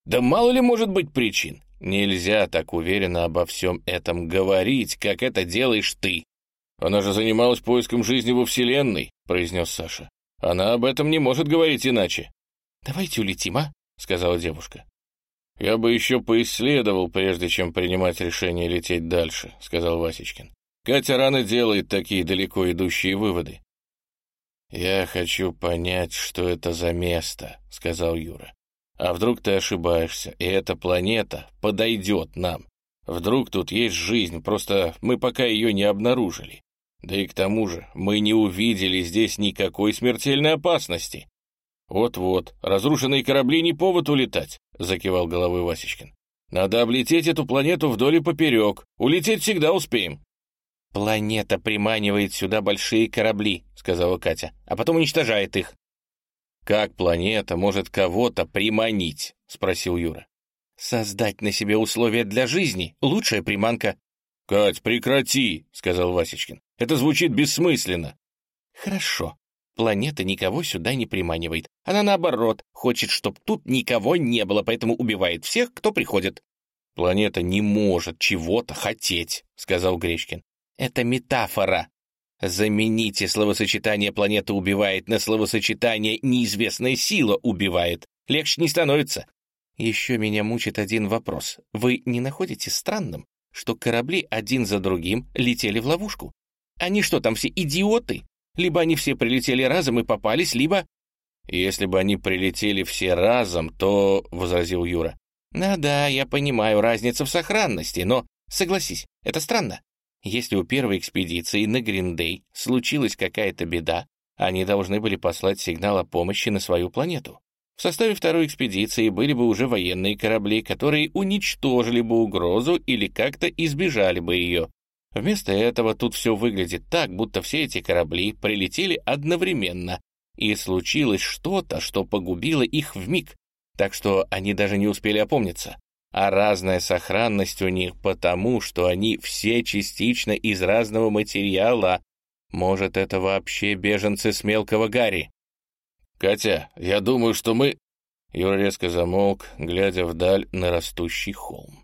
Да мало ли может быть причин. Нельзя так уверенно обо всем этом говорить, как это делаешь ты. Она же занималась поиском жизни во Вселенной, произнес Саша. Она об этом не может говорить иначе. Давайте улетим, а? сказала девушка. «Я бы еще поисследовал, прежде чем принимать решение лететь дальше», — сказал Васечкин. «Катя рано делает такие далеко идущие выводы». «Я хочу понять, что это за место», — сказал Юра. «А вдруг ты ошибаешься, и эта планета подойдет нам? Вдруг тут есть жизнь, просто мы пока ее не обнаружили. Да и к тому же мы не увидели здесь никакой смертельной опасности». «Вот-вот, разрушенные корабли не повод улетать закивал головой Васечкин. «Надо облететь эту планету вдоль и поперек. Улететь всегда успеем». «Планета приманивает сюда большие корабли», — сказала Катя, «а потом уничтожает их». «Как планета может кого-то приманить?» — спросил Юра. «Создать на себе условия для жизни — лучшая приманка». «Кать, прекрати!» — сказал Васечкин. «Это звучит бессмысленно». «Хорошо. Планета никого сюда не приманивает. Она, наоборот, хочет, чтобы тут никого не было, поэтому убивает всех, кто приходит. «Планета не может чего-то хотеть», — сказал Гречкин. «Это метафора. Замените словосочетание «планета убивает» на словосочетание «неизвестная сила убивает». Легче не становится. Еще меня мучит один вопрос. Вы не находите странным, что корабли один за другим летели в ловушку? Они что, там все идиоты? Либо они все прилетели разом и попались, либо...» «Если бы они прилетели все разом, то...» — возразил Юра. «Да-да, я понимаю разницу в сохранности, но, согласись, это странно. Если у первой экспедиции на Гриндей случилась какая-то беда, они должны были послать сигнал о помощи на свою планету. В составе второй экспедиции были бы уже военные корабли, которые уничтожили бы угрозу или как-то избежали бы ее. Вместо этого тут все выглядит так, будто все эти корабли прилетели одновременно, и случилось что-то, что погубило их в миг, так что они даже не успели опомниться. А разная сохранность у них потому, что они все частично из разного материала. Может, это вообще беженцы с мелкого Гарри? «Катя, я думаю, что мы...» Юра резко замолк, глядя вдаль на растущий холм.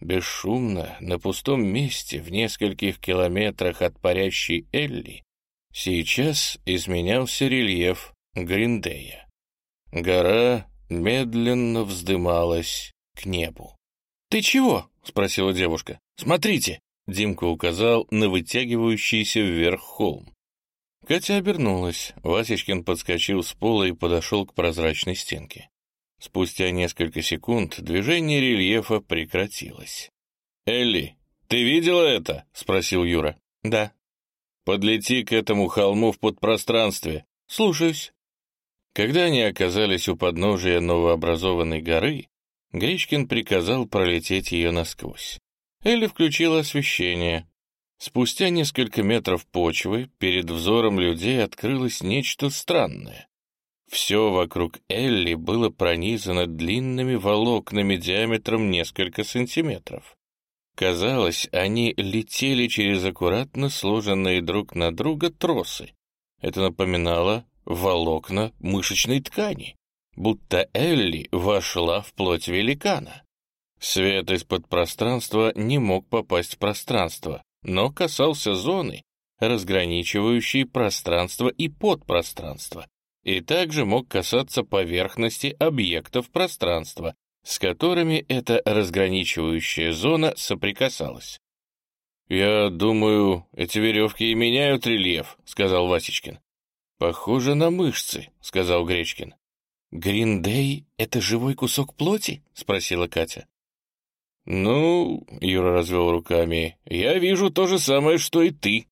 Бесшумно, на пустом месте, в нескольких километрах от парящей Элли, сейчас изменялся рельеф Гриндея. Гора медленно вздымалась к небу. «Ты чего?» — спросила девушка. «Смотрите!» — Димка указал на вытягивающийся вверх холм. Катя обернулась. Васечкин подскочил с пола и подошел к прозрачной стенке. Спустя несколько секунд движение рельефа прекратилось. «Элли, ты видела это?» — спросил Юра. «Да». «Подлети к этому холму в подпространстве». «Слушаюсь». Когда они оказались у подножия новообразованной горы, Гречкин приказал пролететь ее насквозь. Элли включила освещение. Спустя несколько метров почвы перед взором людей открылось нечто странное. Все вокруг Элли было пронизано длинными волокнами диаметром несколько сантиметров. Казалось, они летели через аккуратно сложенные друг на друга тросы. Это напоминало волокна мышечной ткани, будто Элли вошла в плоть великана. Свет из-под пространства не мог попасть в пространство, но касался зоны, разграничивающей пространство и подпространство, и также мог касаться поверхности объектов пространства, с которыми эта разграничивающая зона соприкасалась. «Я думаю, эти веревки и меняют рельеф», — сказал Васечкин. «Похоже на мышцы», — сказал Гречкин. «Гриндей — это живой кусок плоти?» — спросила Катя. «Ну, — Юра развел руками, — я вижу то же самое, что и ты.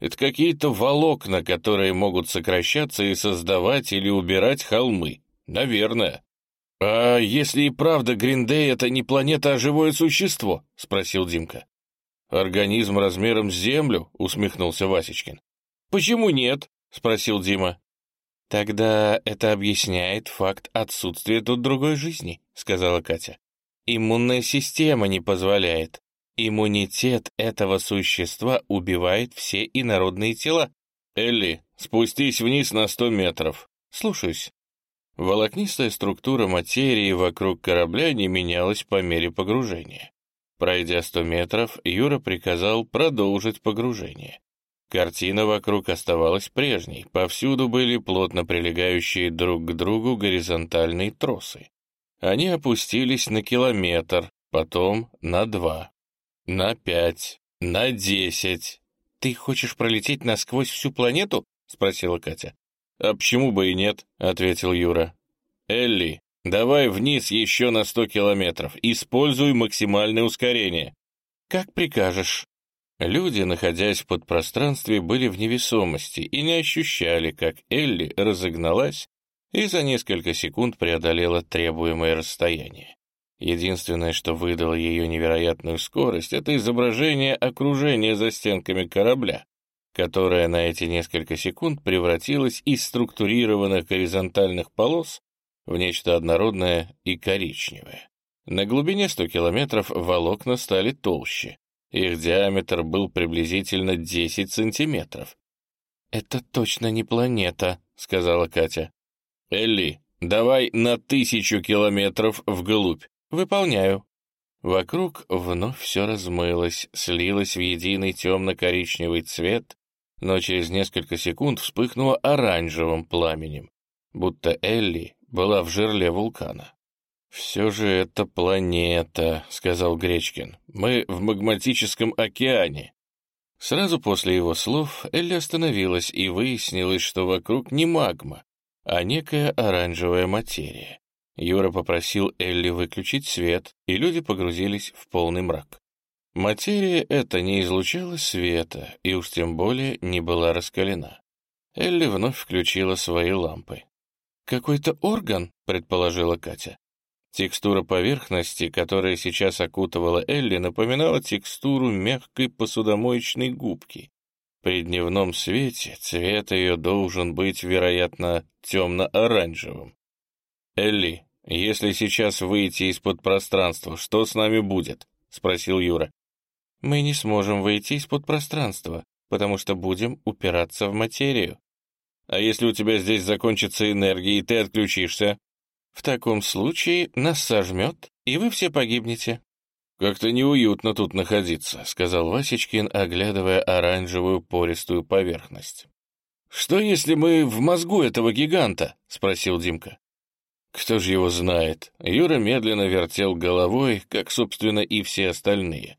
Это какие-то волокна, которые могут сокращаться и создавать или убирать холмы. Наверное». «А если и правда Гриндей — это не планета, а живое существо?» — спросил Димка. «Организм размером с Землю?» — усмехнулся Васечкин. «Почему нет?» — спросил Дима. «Тогда это объясняет факт отсутствия тут другой жизни», — сказала Катя. Иммунная система не позволяет. Иммунитет этого существа убивает все инородные тела. Элли, спустись вниз на сто метров. Слушаюсь. Волокнистая структура материи вокруг корабля не менялась по мере погружения. Пройдя сто метров, Юра приказал продолжить погружение. Картина вокруг оставалась прежней, повсюду были плотно прилегающие друг к другу горизонтальные тросы. Они опустились на километр, потом на два, на пять, на десять. «Ты хочешь пролететь насквозь всю планету?» — спросила Катя. «А почему бы и нет?» — ответил Юра. «Элли, давай вниз еще на сто километров. Используй максимальное ускорение». «Как прикажешь». Люди, находясь в подпространстве, были в невесомости и не ощущали, как Элли разогналась и за несколько секунд преодолела требуемое расстояние. Единственное, что выдало ее невероятную скорость, это изображение окружения за стенками корабля, которое на эти несколько секунд превратилось из структурированных горизонтальных полос в нечто однородное и коричневое. На глубине 100 километров волокна стали толще. Их диаметр был приблизительно 10 сантиметров. «Это точно не планета», — сказала Катя. «Элли, давай на тысячу километров вглубь. Выполняю». Вокруг вновь все размылось, слилось в единый темно-коричневый цвет, но через несколько секунд вспыхнуло оранжевым пламенем, будто Элли была в жерле вулкана. «Все же это планета», — сказал Гречкин. «Мы в магматическом океане». Сразу после его слов Элли остановилась, и выяснилось, что вокруг не магма, а некая оранжевая материя. Юра попросил Элли выключить свет, и люди погрузились в полный мрак. Материя эта не излучала света, и уж тем более не была раскалена. Элли вновь включила свои лампы. «Какой-то орган», — предположила Катя. Текстура поверхности, которая сейчас окутывала Элли, напоминала текстуру мягкой посудомоечной губки, при дневном свете цвет ее должен быть, вероятно, темно-оранжевым. «Элли, если сейчас выйти из-под пространства, что с нами будет?» — спросил Юра. «Мы не сможем выйти из-под пространства, потому что будем упираться в материю. А если у тебя здесь закончится энергия, и ты отключишься?» «В таком случае нас сожмет, и вы все погибнете», «Как-то неуютно тут находиться», — сказал Васечкин, оглядывая оранжевую пористую поверхность. «Что, если мы в мозгу этого гиганта?» — спросил Димка. «Кто же его знает?» Юра медленно вертел головой, как, собственно, и все остальные.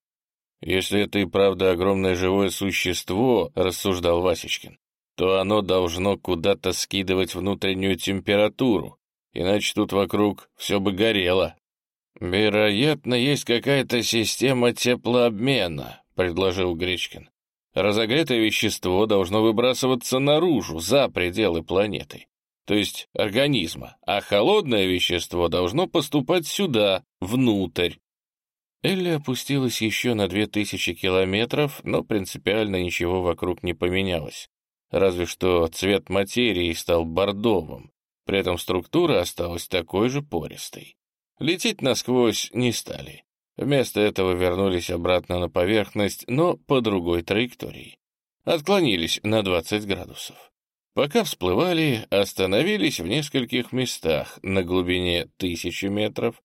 «Если это и правда огромное живое существо», — рассуждал Васечкин, «то оно должно куда-то скидывать внутреннюю температуру, иначе тут вокруг все бы горело». «Вероятно, есть какая-то система теплообмена», — предложил Гречкин. «Разогретое вещество должно выбрасываться наружу, за пределы планеты. То есть организма, а холодное вещество должно поступать сюда, внутрь. Элли опустилась еще на две тысячи километров, но принципиально ничего вокруг не поменялось. Разве что цвет материи стал бордовым, при этом структура осталась такой же пористой. Лететь насквозь не стали. Вместо этого вернулись обратно на поверхность, но по другой траектории. Отклонились на 20 градусов. Пока всплывали, остановились в нескольких местах на глубине 1000 метров,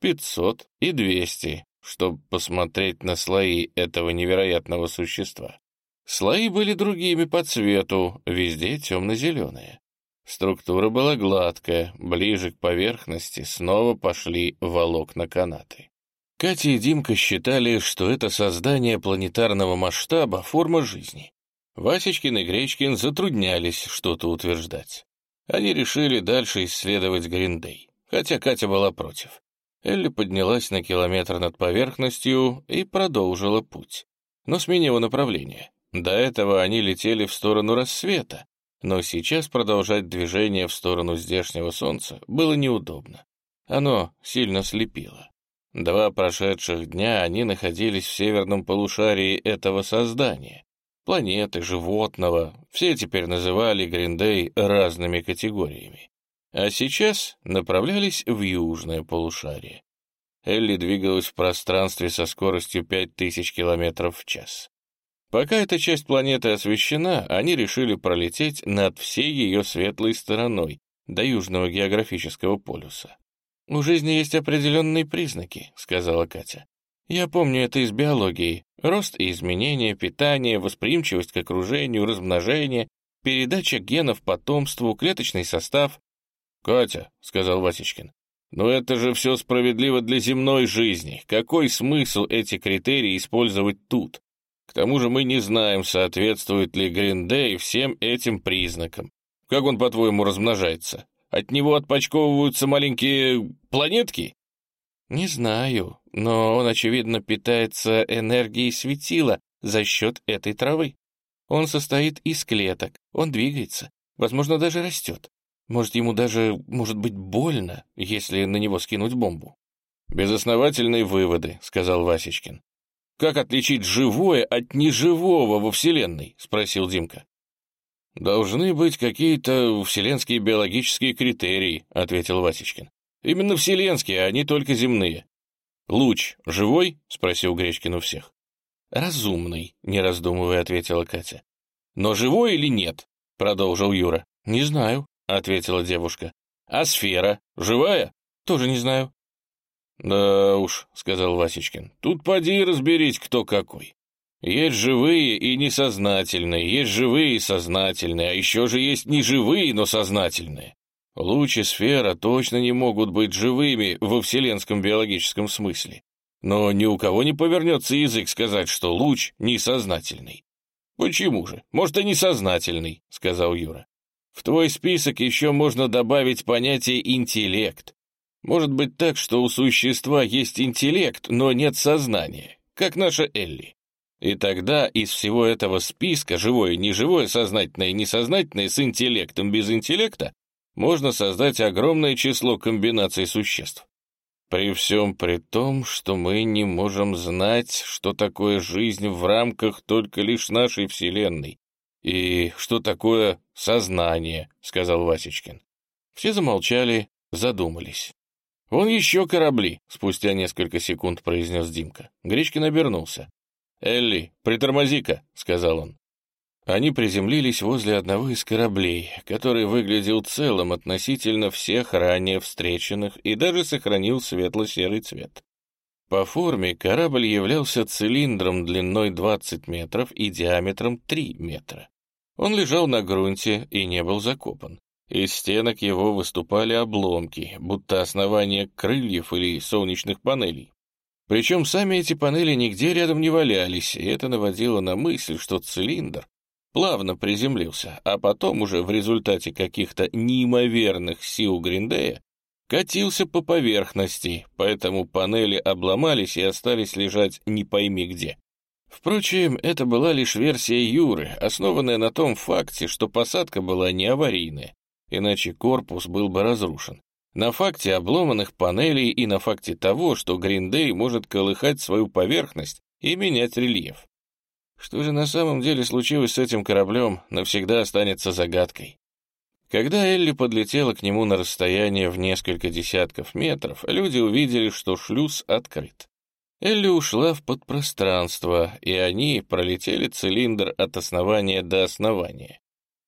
500 и 200, чтобы посмотреть на слои этого невероятного существа. Слои были другими по цвету, везде темно-зеленые. Структура была гладкая, ближе к поверхности снова пошли волокна канаты. Катя и Димка считали, что это создание планетарного масштаба — форма жизни. Васечкин и Гречкин затруднялись что-то утверждать. Они решили дальше исследовать Гриндей, хотя Катя была против. Элли поднялась на километр над поверхностью и продолжила путь, но сменила направление. До этого они летели в сторону рассвета, но сейчас продолжать движение в сторону здешнего солнца было неудобно. Оно сильно слепило. Два прошедших дня они находились в северном полушарии этого создания. Планеты, животного, все теперь называли Гриндей разными категориями. А сейчас направлялись в южное полушарие. Элли двигалась в пространстве со скоростью 5000 км в час. Пока эта часть планеты освещена, они решили пролететь над всей ее светлой стороной, до южного географического полюса. «У жизни есть определенные признаки», — сказала Катя. «Я помню это из биологии. Рост и изменения, питание, восприимчивость к окружению, размножение, передача генов потомству, клеточный состав». «Катя», — сказал Васечкин, — «но это же все справедливо для земной жизни. Какой смысл эти критерии использовать тут? К тому же мы не знаем, соответствует ли Гриндей всем этим признакам. Как он, по-твоему, размножается? От него отпочковываются маленькие планетки? Не знаю, но он, очевидно, питается энергией светила за счет этой травы. Он состоит из клеток, он двигается, возможно, даже растет. Может, ему даже может быть больно, если на него скинуть бомбу. «Безосновательные выводы», — сказал Васечкин. «Как отличить живое от неживого во Вселенной?» — спросил Димка. «Должны быть какие-то вселенские биологические критерии», — ответил Васечкин. «Именно вселенские, а не только земные». «Луч живой?» — спросил Гречкин у всех. «Разумный», — не раздумывая ответила Катя. «Но живой или нет?» — продолжил Юра. «Не знаю», — ответила девушка. «А сфера живая?» «Тоже не знаю». «Да уж», — сказал Васечкин, — «тут поди разберись, кто какой. Есть живые и несознательные, есть живые и сознательные, а еще же есть неживые, но сознательные. Луч и сфера точно не могут быть живыми во вселенском биологическом смысле. Но ни у кого не повернется язык сказать, что луч несознательный. «Почему же? Может, и несознательный», — сказал Юра. «В твой список еще можно добавить понятие «интеллект». Может быть так, что у существа есть интеллект, но нет сознания, как наша Элли. И тогда из всего этого списка, живое, неживое, сознательное и несознательное, с интеллектом, без интеллекта, можно создать огромное число комбинаций существ. При всем при том, что мы не можем знать, что такое жизнь в рамках только лишь нашей Вселенной, и что такое сознание, — сказал Васечкин. Все замолчали, задумались. «Вон еще корабли», — спустя несколько секунд произнес Димка. Гречкин обернулся. «Элли, притормози-ка», — сказал он. Они приземлились возле одного из кораблей, который выглядел целым относительно всех ранее встреченных и даже сохранил светло-серый цвет. По форме корабль являлся цилиндром длиной 20 метров и диаметром 3 метра. Он лежал на грунте и не был закопан. Из стенок его выступали обломки, будто основания крыльев или солнечных панелей. Причем сами эти панели нигде рядом не валялись, и это наводило на мысль, что цилиндр плавно приземлился, а потом уже в результате каких-то неимоверных сил Гриндея катился по поверхности, поэтому панели обломались и остались лежать не пойми где. Впрочем, это была лишь версия Юры, основанная на том факте, что посадка была не аварийная, иначе корпус был бы разрушен. На факте обломанных панелей и на факте того, что Гриндей может колыхать свою поверхность и менять рельеф. Что же на самом деле случилось с этим кораблем, навсегда останется загадкой. Когда Элли подлетела к нему на расстояние в несколько десятков метров, люди увидели, что шлюз открыт. Элли ушла в подпространство, и они пролетели цилиндр от основания до основания.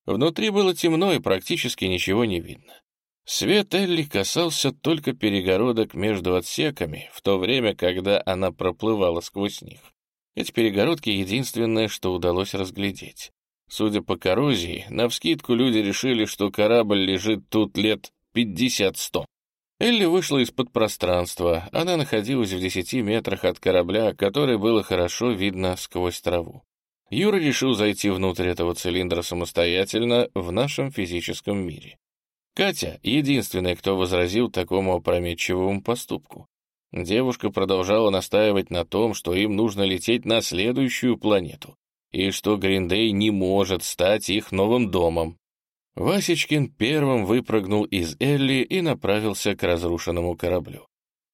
Внутри было темно и практически ничего не видно. Свет Элли касался только перегородок между отсеками, в то время, когда она проплывала сквозь них. Эти перегородки — единственное, что удалось разглядеть. Судя по коррозии, навскидку люди решили, что корабль лежит тут лет 50-100. Элли вышла из-под пространства, она находилась в десяти метрах от корабля, который было хорошо видно сквозь траву. Юра решил зайти внутрь этого цилиндра самостоятельно в нашем физическом мире. Катя — единственная, кто возразил такому опрометчивому поступку. Девушка продолжала настаивать на том, что им нужно лететь на следующую планету, и что Гриндей не может стать их новым домом. Васечкин первым выпрыгнул из Элли и направился к разрушенному кораблю.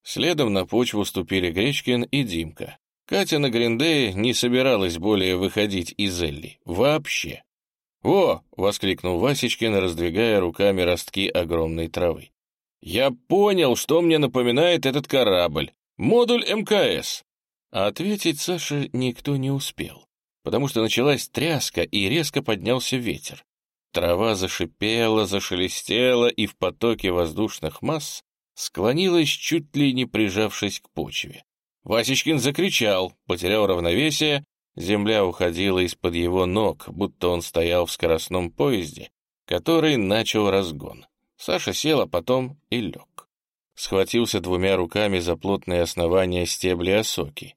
Следом на почву ступили Гречкин и Димка. Катя на Гриндее не собиралась более выходить из Элли. Вообще. «О!» — воскликнул Васечкин, раздвигая руками ростки огромной травы. «Я понял, что мне напоминает этот корабль. Модуль МКС». А ответить Саше никто не успел, потому что началась тряска и резко поднялся ветер. Трава зашипела, зашелестела и в потоке воздушных масс склонилась, чуть ли не прижавшись к почве. Васечкин закричал, потерял равновесие Земля уходила из-под его ног, будто он стоял в скоростном поезде, который начал разгон. Саша сел, а потом и лег. Схватился двумя руками за плотные основания стебли осоки.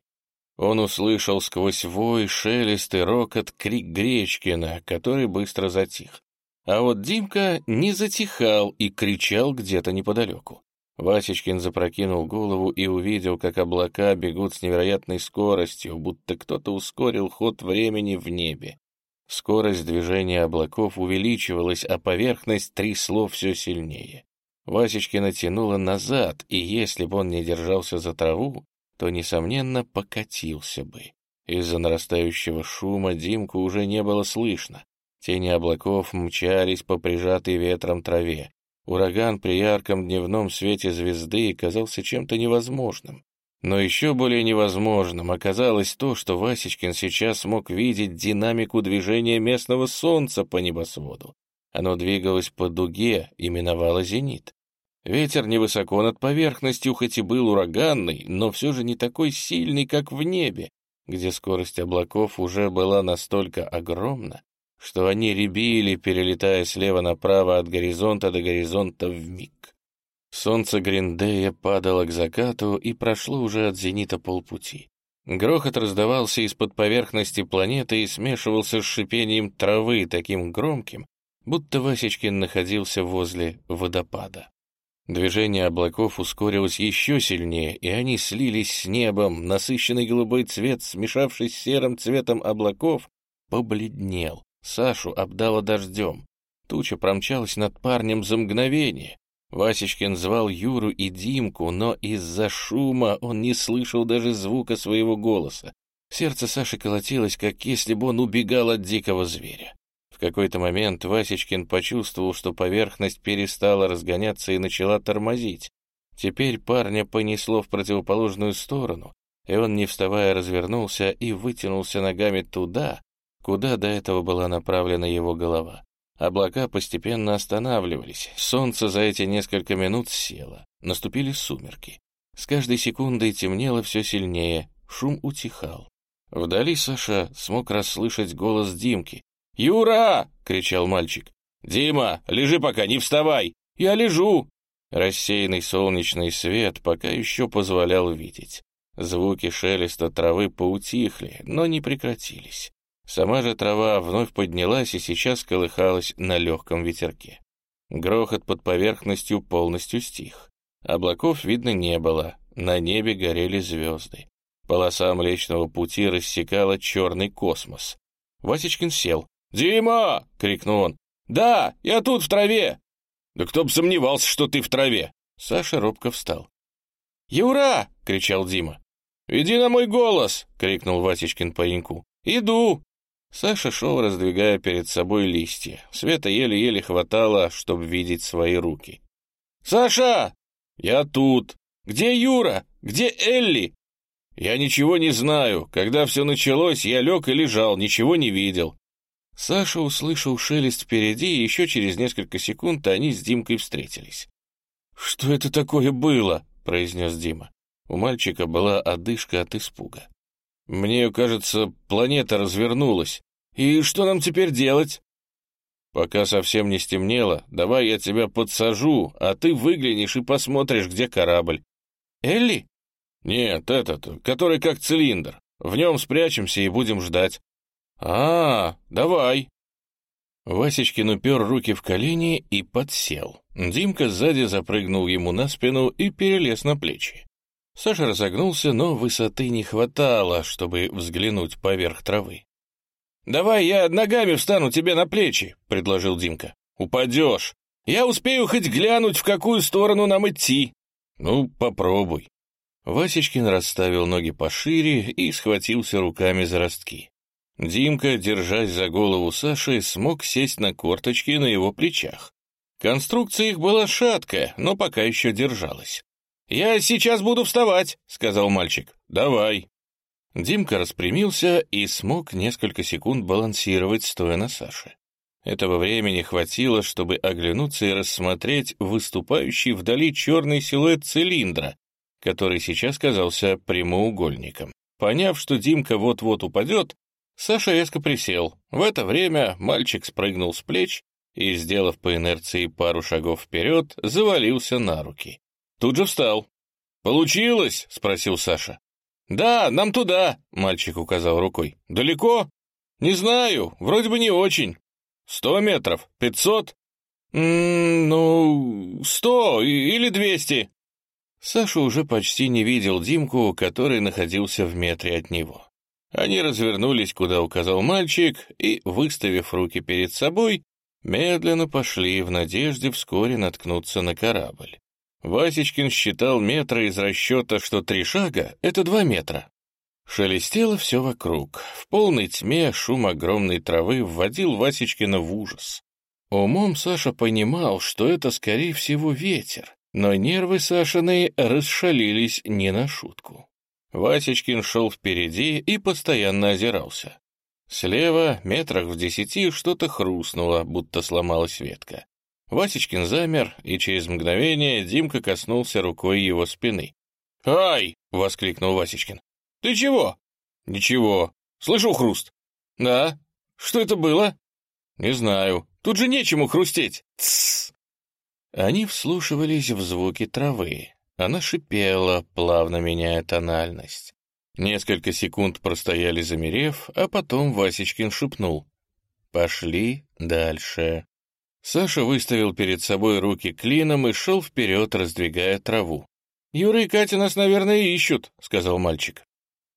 Он услышал сквозь вой, шелест и рокот крик Гречкина, который быстро затих. А вот Димка не затихал и кричал где-то неподалеку. Васечкин запрокинул голову и увидел, как облака бегут с невероятной скоростью, будто кто-то ускорил ход времени в небе. Скорость движения облаков увеличивалась, а поверхность трясло все сильнее. Васечкина тянуло назад, и если бы он не держался за траву, то, несомненно, покатился бы. Из-за нарастающего шума Димку уже не было слышно. Тени облаков мчались по прижатой ветром траве. Ураган при ярком дневном свете звезды казался чем-то невозможным. Но еще более невозможным оказалось то, что Васечкин сейчас мог видеть динамику движения местного солнца по небосводу. Оно двигалось по дуге и миновало зенит. Ветер невысоко над поверхностью, хоть и был ураганный, но все же не такой сильный, как в небе, где скорость облаков уже была настолько огромна, что они рябили, перелетая слева направо от горизонта до горизонта в миг. Солнце Гриндея падало к закату и прошло уже от зенита полпути. Грохот раздавался из-под поверхности планеты и смешивался с шипением травы таким громким, будто Васечкин находился возле водопада. Движение облаков ускорилось еще сильнее, и они слились с небом, насыщенный голубой цвет, смешавшись с серым цветом облаков, побледнел, Сашу обдало дождем. Туча промчалась над парнем за мгновение. Васечкин звал Юру и Димку, но из-за шума он не слышал даже звука своего голоса. Сердце Саши колотилось, как если бы он убегал от дикого зверя. В какой-то момент Васечкин почувствовал, что поверхность перестала разгоняться и начала тормозить. Теперь парня понесло в противоположную сторону, и он, не вставая, развернулся и вытянулся ногами туда, куда до этого была направлена его голова. Облака постепенно останавливались, солнце за эти несколько минут село, наступили сумерки. С каждой секундой темнело все сильнее, шум утихал. Вдали Саша смог расслышать голос Димки. «Юра!» — кричал мальчик. «Дима, лежи пока, не вставай! Я лежу!» Рассеянный солнечный свет пока еще позволял видеть. Звуки шелеста травы поутихли, но не прекратились. Сама же трава вновь поднялась и сейчас колыхалась на легком ветерке. Грохот под поверхностью полностью стих. Облаков видно не было, на небе горели звезды. Полоса Млечного Пути рассекала черный космос. Васечкин сел. «Дима!» — крикнул он. «Да, я тут, в траве!» Да кто бы сомневался, что ты в траве!» Саша робко встал. «Юра!» — кричал Дима. «Иди на мой голос!» — крикнул Васечкин пареньку. «Иду!» Саша шел, раздвигая перед собой листья. Света еле-еле хватало, чтобы видеть свои руки. «Саша! Я тут! Где Юра? Где Элли?» «Я ничего не знаю. Когда все началось, я лег и лежал, ничего не видел». Саша услышал шелест впереди, и еще через несколько секунд они с Димкой встретились. «Что это такое было?» — произнес Дима. У мальчика была одышка от испуга. «Мне кажется, планета развернулась. И что нам теперь делать?» «Пока совсем не стемнело, давай я тебя подсажу, а ты выглянешь и посмотришь, где корабль». «Элли?» «Нет, этот, который как цилиндр. В нем спрячемся и будем ждать». «А, давай». Васечкин упер руки в колени и подсел. Димка сзади запрыгнул ему на спину и перелез на плечи. Саша разогнулся, но высоты не хватало, чтобы взглянуть поверх травы. «Давай я ногами встану тебе на плечи», — предложил Димка. «Упадешь. Я успею хоть глянуть, в какую сторону нам идти». «Ну, попробуй». Васечкин расставил ноги пошире и схватился руками за ростки. Димка, держась за голову Саши, смог сесть на корточки на его плечах. Конструкция их была шаткая, но пока еще держалась. «Я сейчас буду вставать», — сказал мальчик. «Давай». Димка распрямился и смог несколько секунд балансировать, стоя на Саше. Этого времени хватило, чтобы оглянуться и рассмотреть выступающий вдали черный силуэт цилиндра, который сейчас казался прямоугольником. Поняв, что Димка вот-вот упадет, Саша резко присел. В это время мальчик спрыгнул с плеч и, сделав по инерции пару шагов вперед, завалился на руки. Тут же встал. «Получилось?» — спросил Саша. «Да, нам туда», — мальчик указал рукой. «Далеко?» «Не знаю, вроде бы не очень». «Сто метров? Пятьсот?» «Ну, сто или двести». Саша уже почти не видел Димку, который находился в метре от него. Они развернулись, куда указал мальчик, и, выставив руки перед собой, медленно пошли в надежде вскоре наткнуться на корабль. Васечкин считал метры из расчета, что три шага — это два метра. Шелестело все вокруг. В полной тьме шум огромной травы вводил Васечкина в ужас. Умом Саша понимал, что это, скорее всего, ветер, но нервы Сашины расшалились не на шутку. Васечкин шел впереди и постоянно озирался. Слева, метрах в десяти, что-то хрустнуло, будто сломалась ветка. Васечкин замер, и через мгновение Димка коснулся рукой его спины. «Ай!» — воскликнул Васечкин. «Ты чего?» «Ничего. Слышу хруст». «Да? Что это было?» «Не знаю. Тут же нечему хрустеть». «Тссс!» Они вслушивались в звуки травы. Она шипела, плавно меняя тональность. Несколько секунд простояли замерев, а потом Васечкин шепнул. «Пошли дальше». Саша выставил перед собой руки клином и шел вперед, раздвигая траву. «Юра и Катя нас, наверное, ищут», — сказал мальчик.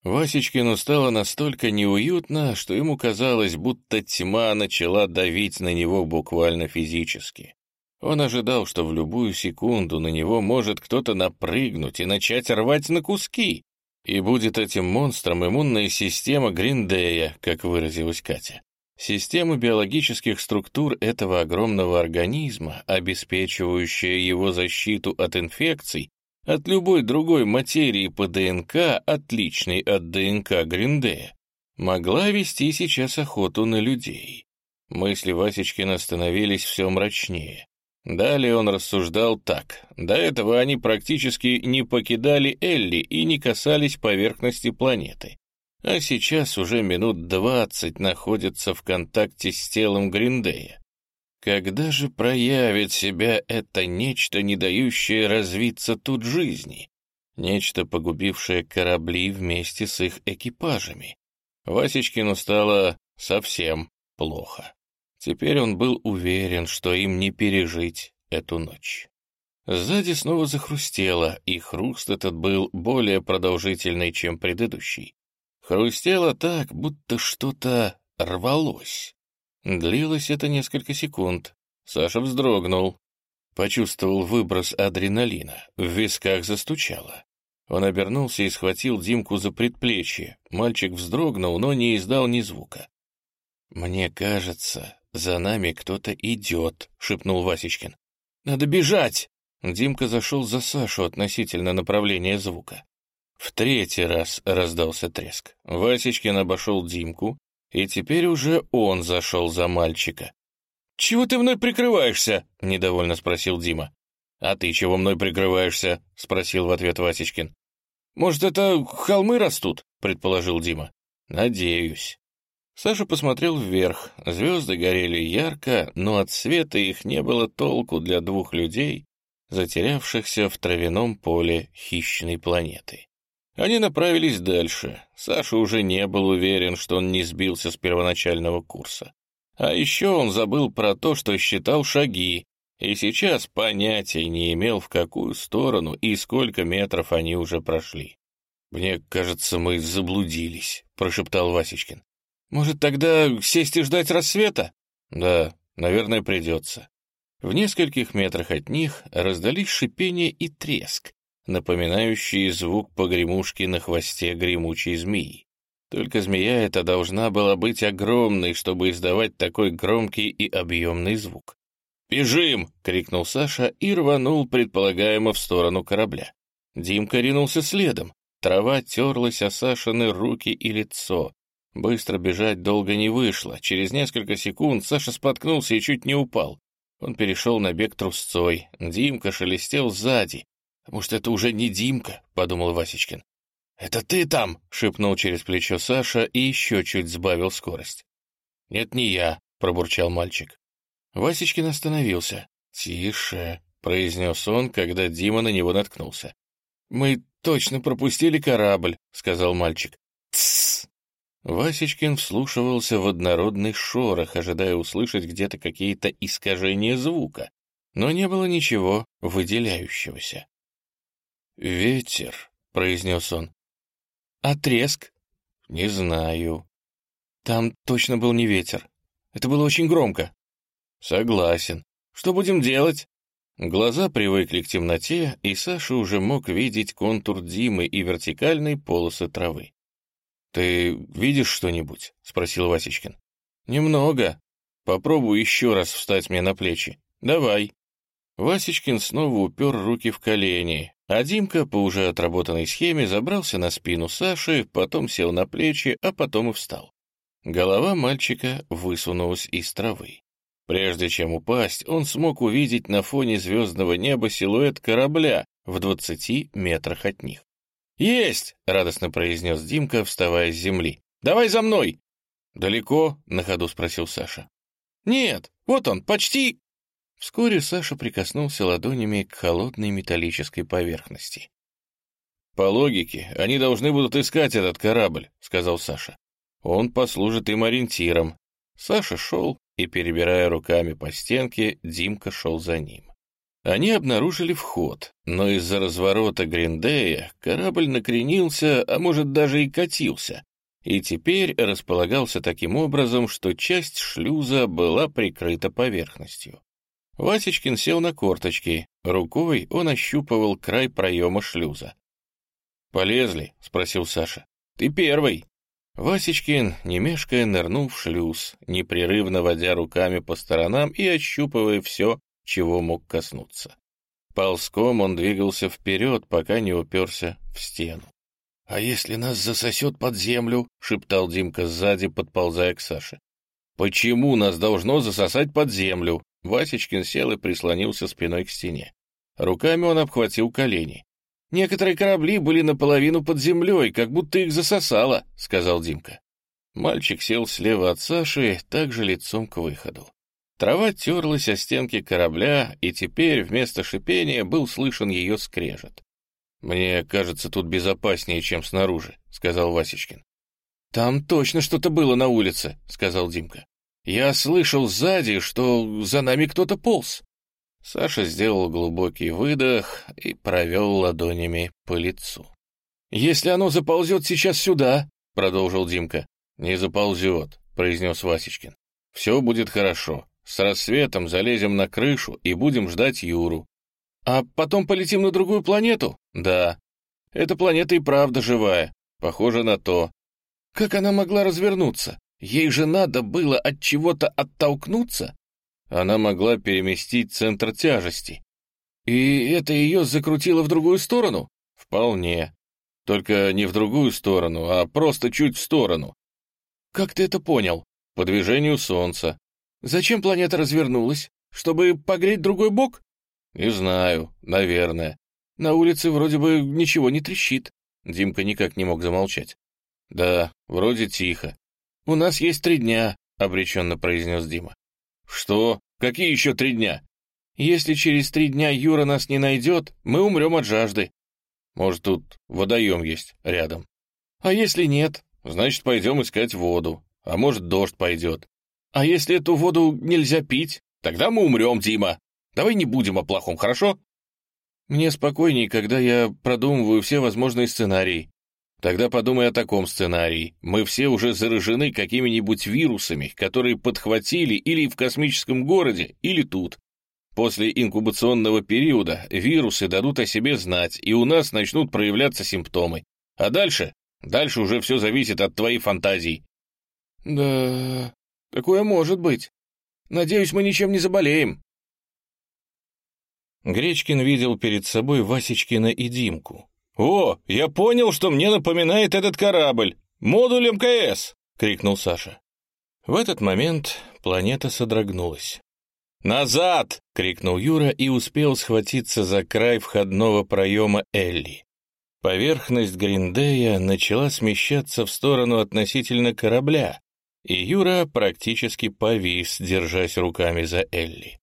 Васечкину стало настолько неуютно, что ему казалось, будто тьма начала давить на него буквально физически. Он ожидал, что в любую секунду на него может кто-то напрыгнуть и начать рвать на куски, и будет этим монстром иммунная система Гриндея, как выразилась Катя. Система биологических структур этого огромного организма, обеспечивающая его защиту от инфекций, от любой другой материи по ДНК, отличной от ДНК Гриндея, могла вести сейчас охоту на людей. Мысли Васечкина становились все мрачнее. Далее он рассуждал так. До этого они практически не покидали Элли и не касались поверхности планеты. А сейчас уже минут двадцать находятся в контакте с телом Гриндея. Когда же проявит себя это нечто, не дающее развиться тут жизни? Нечто, погубившее корабли вместе с их экипажами. Васечкину стало совсем плохо. Теперь он был уверен, что им не пережить эту ночь. Сзади снова захрустело, и хруст этот был более продолжительный, чем предыдущий. Хрустело так, будто что-то рвалось. Длилось это несколько секунд. Саша вздрогнул. Почувствовал выброс адреналина, в висках застучало. Он обернулся и схватил Димку за предплечье. Мальчик вздрогнул, но не издал ни звука. «Мне кажется, за нами кто-то идет», — шепнул Васечкин. «Надо бежать!» Димка зашел за Сашу относительно направления звука. В третий раз раздался треск. Васечкин обошел Димку, и теперь уже он зашел за мальчика. «Чего ты мной прикрываешься?» — недовольно спросил Дима. «А ты чего мной прикрываешься?» — спросил в ответ Васечкин. «Может, это холмы растут?» — предположил Дима. «Надеюсь». Саша посмотрел вверх. Звезды горели ярко, но от света их не было толку для двух людей, затерявшихся в травяном поле хищной планеты. Они направились дальше. Саша уже не был уверен, что он не сбился с первоначального курса. А еще он забыл про то, что считал шаги, и сейчас понятия не имел, в какую сторону и сколько метров они уже прошли. «Мне кажется, мы заблудились», — прошептал Васечкин. «Может, тогда сесть и ждать рассвета?» «Да, наверное, придется». В нескольких метрах от них раздались шипение и треск, напоминающие звук погремушки на хвосте гремучей змеи. Только змея эта должна была быть огромной, чтобы издавать такой громкий и объемный звук. «Бежим!» — крикнул Саша и рванул предполагаемо в сторону корабля. Димка ринулся следом. Трава терлась о Сашины руки и лицо. Быстро бежать долго не вышло. Через несколько секунд Саша споткнулся и чуть не упал. Он перешел на бег трусцой. Димка шелестел сзади. «Может, это уже не Димка?» — подумал Васечкин. «Это ты там!» — шепнул через плечо Саша и еще чуть сбавил скорость. «Нет, не я», — пробурчал мальчик. Васечкин остановился. «Тише», — произнес он, когда Дима на него наткнулся. «Мы точно пропустили корабль», — сказал мальчик. «Тссс!» Васечкин вслушивался в однородный шорох, ожидая услышать где-то какие-то искажения звука, но не было ничего выделяющегося. «Ветер», — произнес он. «А треск?» «Не знаю». «Там точно был не ветер. Это было очень громко». «Согласен. Что будем делать?» Глаза привыкли к темноте, и Саша уже мог видеть контур Димы и вертикальной полосы травы. «Ты видишь что-нибудь?» — спросил Васечкин. «Немного. Попробуй еще раз встать мне на плечи. Давай». Васечкин снова упер руки в колени, а Димка по уже отработанной схеме забрался на спину Саши, потом сел на плечи, а потом и встал. Голова мальчика высунулась из травы. Прежде чем упасть, он смог увидеть на фоне звездного неба силуэт корабля в двадцати метрах от них. «Есть!» — радостно произнес Димка, вставая с земли. «Давай за мной!» «Далеко?» — на ходу спросил Саша. «Нет, вот он, почти...» Вскоре Саша прикоснулся ладонями к холодной металлической поверхности. «По логике, они должны будут искать этот корабль», — сказал Саша. «Он послужит им ориентиром». Саша шел, и, перебирая руками по стенке, Димка шел за ним. Они обнаружили вход, но из-за разворота Гриндея корабль накренился, а может даже и катился, и теперь располагался таким образом, что часть шлюза была прикрыта поверхностью. Васечкин сел на корточки. Рукой он ощупывал край проема шлюза. «Полезли?» — спросил Саша. «Ты первый!» Васечкин, не мешкая, нырнул в шлюз, непрерывно водя руками по сторонам и ощупывая все, чего мог коснуться. Ползком он двигался вперед, пока не уперся в стену. — А если нас засосет под землю? — шептал Димка сзади, подползая к Саше. — Почему нас должно засосать под землю? Васечкин сел и прислонился спиной к стене. Руками он обхватил колени. «Некоторые корабли были наполовину под землей, как будто их засосало», — сказал Димка. Мальчик сел слева от Саши, также лицом к выходу. Трава терлась о стенки корабля, и теперь вместо шипения был слышен ее скрежет. «Мне кажется, тут безопаснее, чем снаружи», — сказал Васечкин. «Там точно что-то было на улице», — сказал Димка. Я слышал сзади, что за нами кто-то полз. Саша сделал глубокий выдох и провел ладонями по лицу. «Если оно заползет сейчас сюда», — продолжил Димка. «Не заползет», — произнес Васечкин. «Все будет хорошо. С рассветом залезем на крышу и будем ждать Юру. А потом полетим на другую планету? Да. Эта планета и правда живая. Похоже на то. Как она могла развернуться? Ей же надо было от чего-то оттолкнуться. Она могла переместить центр тяжести. И это ее закрутило в другую сторону? Вполне. Только не в другую сторону, а просто чуть в сторону. Как ты это понял? По движению Солнца. Зачем планета развернулась? Чтобы погреть другой бок? Не знаю, наверное. На улице вроде бы ничего не трещит. Димка никак не мог замолчать. Да, вроде тихо. У нас есть три дня, обреченно произнес Дима. Что? Какие еще три дня? Если через три дня Юра нас не найдет, мы умрем от жажды. Может, тут водоем есть рядом. А если нет, значит, пойдем искать воду. А может, дождь пойдет. А если эту воду нельзя пить, тогда мы умрем, Дима. Давай не будем о плохом, хорошо? Мне спокойнее, когда я продумываю все возможные сценарии. Тогда подумай о таком сценарии. Мы все уже заражены какими-нибудь вирусами, которые подхватили или в космическом городе, или тут. После инкубационного периода вирусы дадут о себе знать, и у нас начнут проявляться симптомы. А дальше? Дальше уже все зависит от твоей фантазии. Да, такое может быть. Надеюсь, мы ничем не заболеем. Гречкин видел перед собой Васечкина и Димку. «О, я понял, что мне напоминает этот корабль! Модуль МКС!» — крикнул Саша. В этот момент планета содрогнулась. «Назад!» — крикнул Юра и успел схватиться за край входного проема Элли. Поверхность Гриндея начала смещаться в сторону относительно корабля, и Юра практически повис, держась руками за Элли.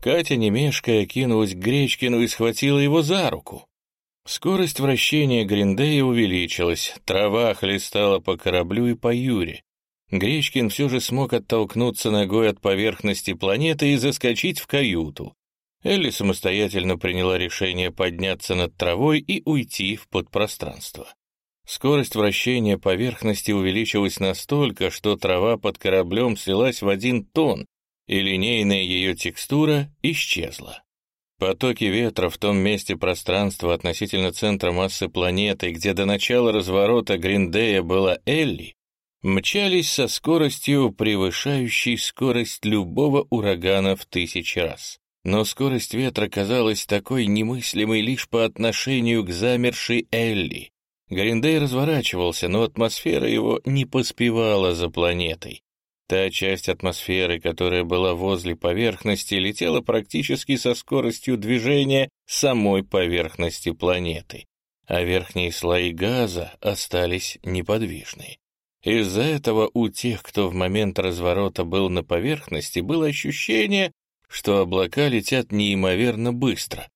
Катя, не мешкая, кинулась к Гречкину и схватила его за руку. Скорость вращения Гриндея увеличилась, трава хлестала по кораблю и по Юре. Гречкин все же смог оттолкнуться ногой от поверхности планеты и заскочить в каюту. Элли самостоятельно приняла решение подняться над травой и уйти в подпространство. Скорость вращения поверхности увеличилась настолько, что трава под кораблем слилась в один тон, и линейная ее текстура исчезла. Потоки ветра в том месте пространства относительно центра массы планеты, где до начала разворота Гриндея была Элли, мчались со скоростью, превышающей скорость любого урагана в тысячи раз. Но скорость ветра казалась такой немыслимой лишь по отношению к замершей Элли. Гриндей разворачивался, но атмосфера его не поспевала за планетой. Та часть атмосферы, которая была возле поверхности, летела практически со скоростью движения самой поверхности планеты, а верхние слои газа остались неподвижны. Из-за этого у тех, кто в момент разворота был на поверхности, было ощущение, что облака летят неимоверно быстро.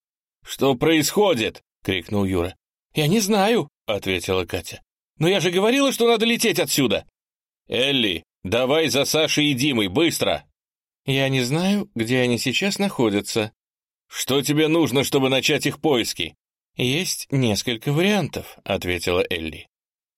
«Что происходит?» — крикнул Юра. «Я не знаю», — ответила Катя. «Но я же говорила, что надо лететь отсюда!» «Элли, «Давай за Сашей и Димой, быстро!» «Я не знаю, где они сейчас находятся». «Что тебе нужно, чтобы начать их поиски?» «Есть несколько вариантов», — ответила Элли.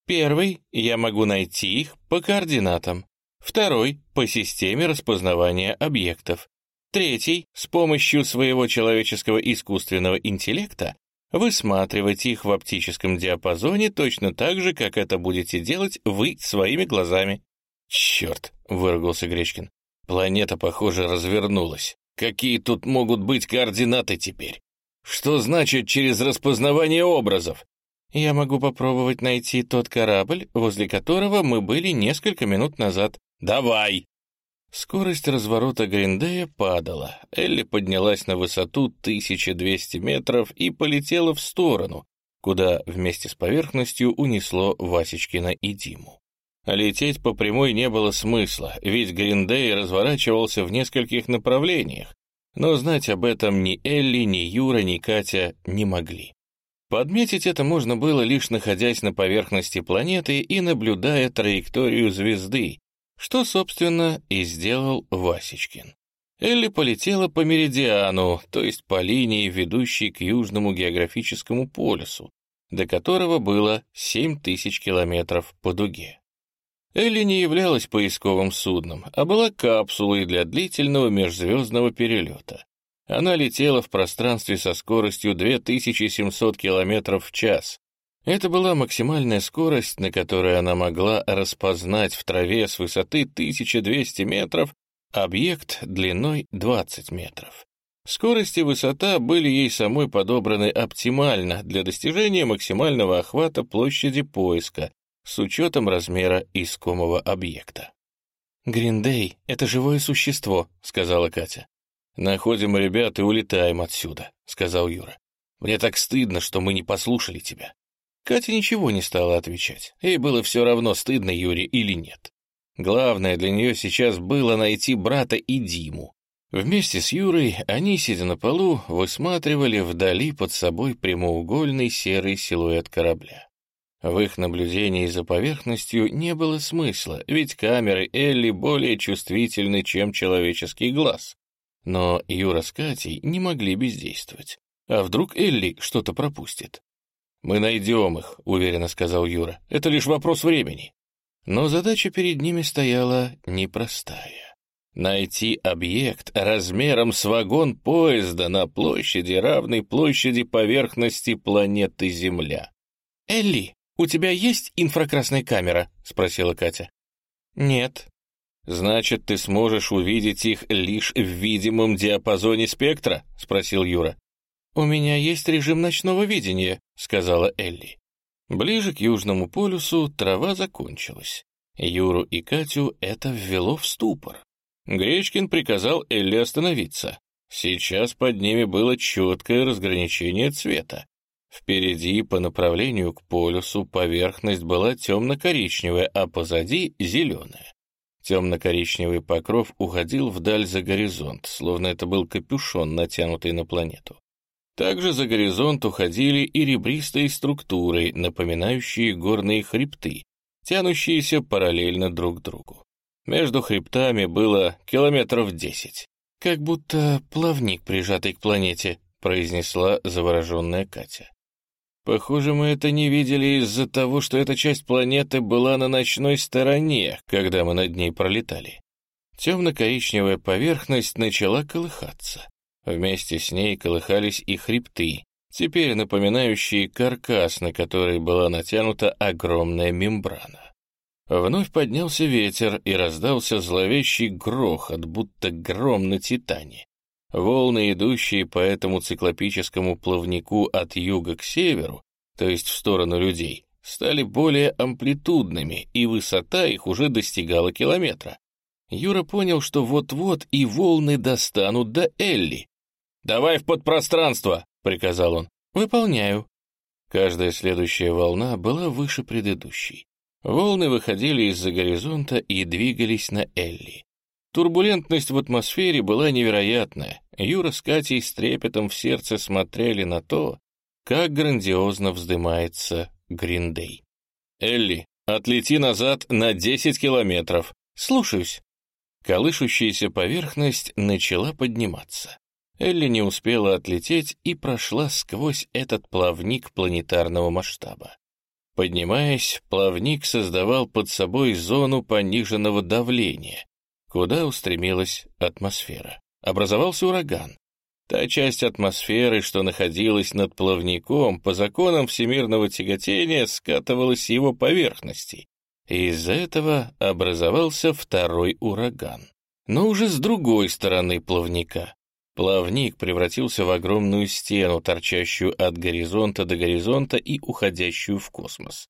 «Первый — я могу найти их по координатам. Второй — по системе распознавания объектов. Третий — с помощью своего человеческого искусственного интеллекта высматривать их в оптическом диапазоне точно так же, как это будете делать вы своими глазами. «Черт!» — выругался Гречкин. «Планета, похоже, развернулась. Какие тут могут быть координаты теперь? Что значит через распознавание образов?» «Я могу попробовать найти тот корабль, возле которого мы были несколько минут назад». «Давай!» Скорость разворота Гриндея падала. Элли поднялась на высоту 1200 метров и полетела в сторону, куда вместе с поверхностью унесло Васечкина и Диму. Лететь по прямой не было смысла, ведь Гриндей разворачивался в нескольких направлениях, но знать об этом ни Элли, ни Юра, ни Катя не могли. Подметить это можно было лишь находясь на поверхности планеты и наблюдая траекторию звезды, что, собственно, и сделал Васечкин. Элли полетела по меридиану, то есть по линии, ведущей к Южному географическому полюсу, до которого было 7 тысяч километров по дуге. Элли не являлась поисковым судном, а была капсулой для длительного межзвездного перелета. Она летела в пространстве со скоростью 2700 км в час. Это была максимальная скорость, на которой она могла распознать в траве с высоты 1200 метров объект длиной 20 метров. Скорость и высота были ей самой подобраны оптимально для достижения максимального охвата площади поиска, с учетом размера искомого объекта. «Гриндей — это живое существо», — сказала Катя. «Находим ребят и улетаем отсюда», — сказал Юра. «Мне так стыдно, что мы не послушали тебя». Катя ничего не стала отвечать. Ей было все равно, стыдно Юре или нет. Главное для нее сейчас было найти брата и Диму. Вместе с Юрой они, сидя на полу, высматривали вдали под собой прямоугольный серый силуэт корабля. В их наблюдении за поверхностью не было смысла, ведь камеры Элли более чувствительны, чем человеческий глаз. Но Юра с Катей не могли бездействовать. А вдруг Элли что-то пропустит? «Мы найдем их», — уверенно сказал Юра. «Это лишь вопрос времени». Но задача перед ними стояла непростая. Найти объект размером с вагон поезда на площади, равной площади поверхности планеты Земля. «Элли!» «У тебя есть инфракрасная камера?» — спросила Катя. «Нет». «Значит, ты сможешь увидеть их лишь в видимом диапазоне спектра?» — спросил Юра. «У меня есть режим ночного видения», — сказала Элли. Ближе к Южному полюсу трава закончилась. Юру и Катю это ввело в ступор. Гречкин приказал Элли остановиться. Сейчас под ними было четкое разграничение цвета. Впереди по направлению к полюсу поверхность была темно-коричневая, а позади — зеленая. Темно-коричневый покров уходил вдаль за горизонт, словно это был капюшон, натянутый на планету. Также за горизонт уходили и ребристые структуры, напоминающие горные хребты, тянущиеся параллельно друг другу. Между хребтами было километров десять. «Как будто плавник, прижатый к планете», — произнесла завороженная Катя. Похоже, мы это не видели из-за того, что эта часть планеты была на ночной стороне, когда мы над ней пролетали. Темно-коричневая поверхность начала колыхаться. Вместе с ней колыхались и хребты, теперь напоминающие каркас, на который была натянута огромная мембрана. Вновь поднялся ветер и раздался зловещий грохот, будто гром на Титане. Волны, идущие по этому циклопическому плавнику от юга к северу, то есть в сторону людей, стали более амплитудными, и высота их уже достигала километра. Юра понял, что вот-вот и волны достанут до Элли. «Давай в подпространство!» — приказал он. «Выполняю». Каждая следующая волна была выше предыдущей. Волны выходили из-за горизонта и двигались на Элли. Турбулентность в атмосфере была невероятная. Юра с Катей с трепетом в сердце смотрели на то, как грандиозно вздымается Гриндей. «Элли, отлети назад на 10 километров. Слушаюсь». Колышущаяся поверхность начала подниматься. Элли не успела отлететь и прошла сквозь этот плавник планетарного масштаба. Поднимаясь, плавник создавал под собой зону пониженного давления, куда устремилась атмосфера. Образовался ураган. Та часть атмосферы, что находилась над плавником, по законам всемирного тяготения скатывалась с его поверхности, и из-за этого образовался второй ураган. Но уже с другой стороны плавника. Плавник превратился в огромную стену, торчащую от горизонта до горизонта и уходящую в космос.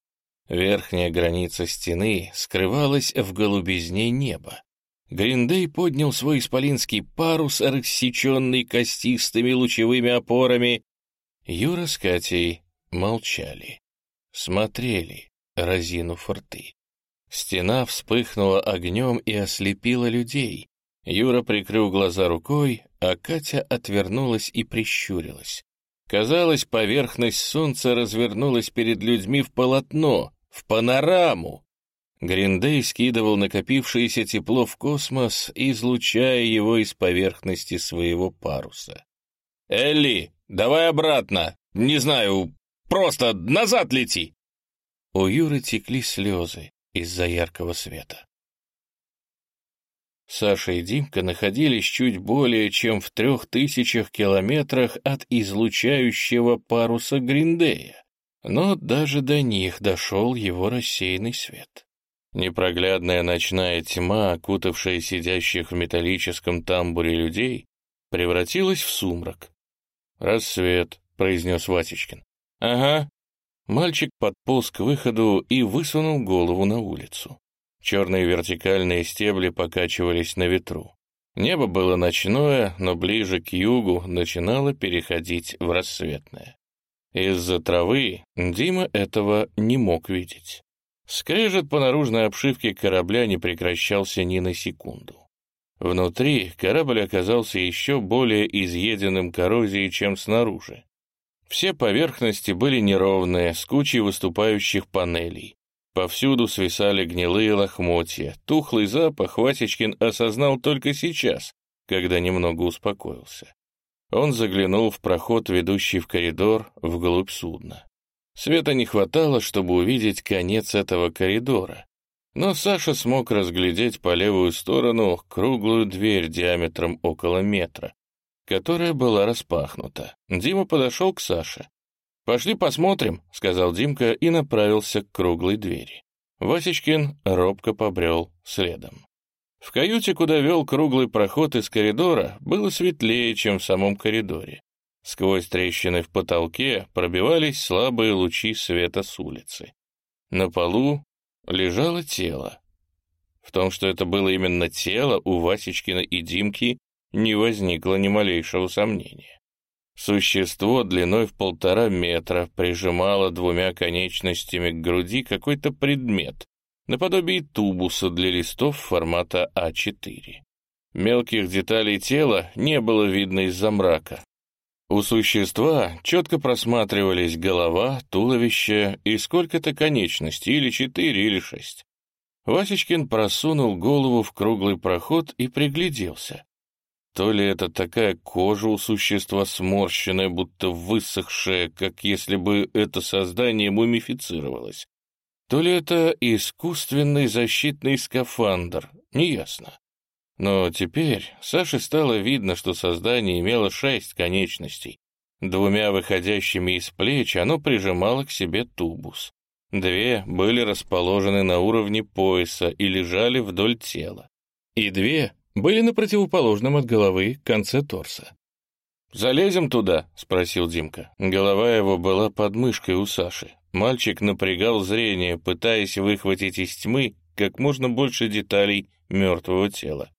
Верхняя граница стены скрывалась в голубизне неба. Гриндей поднял свой исполинский парус, рассеченный костистыми лучевыми опорами. Юра с Катей молчали, смотрели, разинув рты. Стена вспыхнула огнем и ослепила людей. Юра прикрыл глаза рукой, а Катя отвернулась и прищурилась. Казалось, поверхность солнца развернулась перед людьми в полотно, в панораму. Гриндей скидывал накопившееся тепло в космос, излучая его из поверхности своего паруса. «Элли, давай обратно! Не знаю, просто назад лети!» У Юры текли слезы, из-за яркого света. Саша и Димка находились чуть более чем в трех тысячах километрах от излучающего паруса Гриндея, но даже до них дошел его рассеянный свет. Непроглядная ночная тьма, окутавшая сидящих в металлическом тамбуре людей, превратилась в сумрак. «Рассвет», — произнес Васечкин. «Ага». Мальчик подполз к выходу и высунул голову на улицу. Черные вертикальные стебли покачивались на ветру. Небо было ночное, но ближе к югу начинало переходить в рассветное. Из-за травы Дима этого не мог видеть. Скрежет по наружной обшивке корабля не прекращался ни на секунду. Внутри корабль оказался еще более изъеденным коррозией, чем снаружи. Все поверхности были неровные, с кучей выступающих панелей. Повсюду свисали гнилые лохмотья. Тухлый запах Васечкин осознал только сейчас, когда немного успокоился. Он заглянул в проход, ведущий в коридор, вглубь судна. Света не хватало, чтобы увидеть конец этого коридора, но Саша смог разглядеть по левую сторону круглую дверь диаметром около метра, которая была распахнута. Дима подошел к Саше. «Пошли посмотрим», — сказал Димка и направился к круглой двери. Васечкин робко побрел следом. В каюте, куда вел круглый проход из коридора, было светлее, чем в самом коридоре. Сквозь трещины в потолке пробивались слабые лучи света с улицы. На полу лежало тело. В том, что это было именно тело, у Васечкина и Димки не возникло ни малейшего сомнения. Существо длиной в полтора метра прижимало двумя конечностями к груди какой-то предмет, наподобие тубуса для листов формата А4. Мелких деталей тела не было видно из-за мрака. У существа четко просматривались голова, туловище и сколько-то конечностей, или четыре, или шесть. Васечкин просунул голову в круглый проход и пригляделся. То ли это такая кожа у существа сморщенная, будто высохшая, как если бы это создание мумифицировалось, то ли это искусственный защитный скафандр, неясно. Но теперь Саше стало видно, что создание имело шесть конечностей. Двумя выходящими из плеч оно прижимало к себе тубус. Две были расположены на уровне пояса и лежали вдоль тела. И две были на противоположном от головы конце торса. «Залезем туда?» — спросил Димка. Голова его была под мышкой у Саши. Мальчик напрягал зрение, пытаясь выхватить из тьмы как можно больше деталей мертвого тела.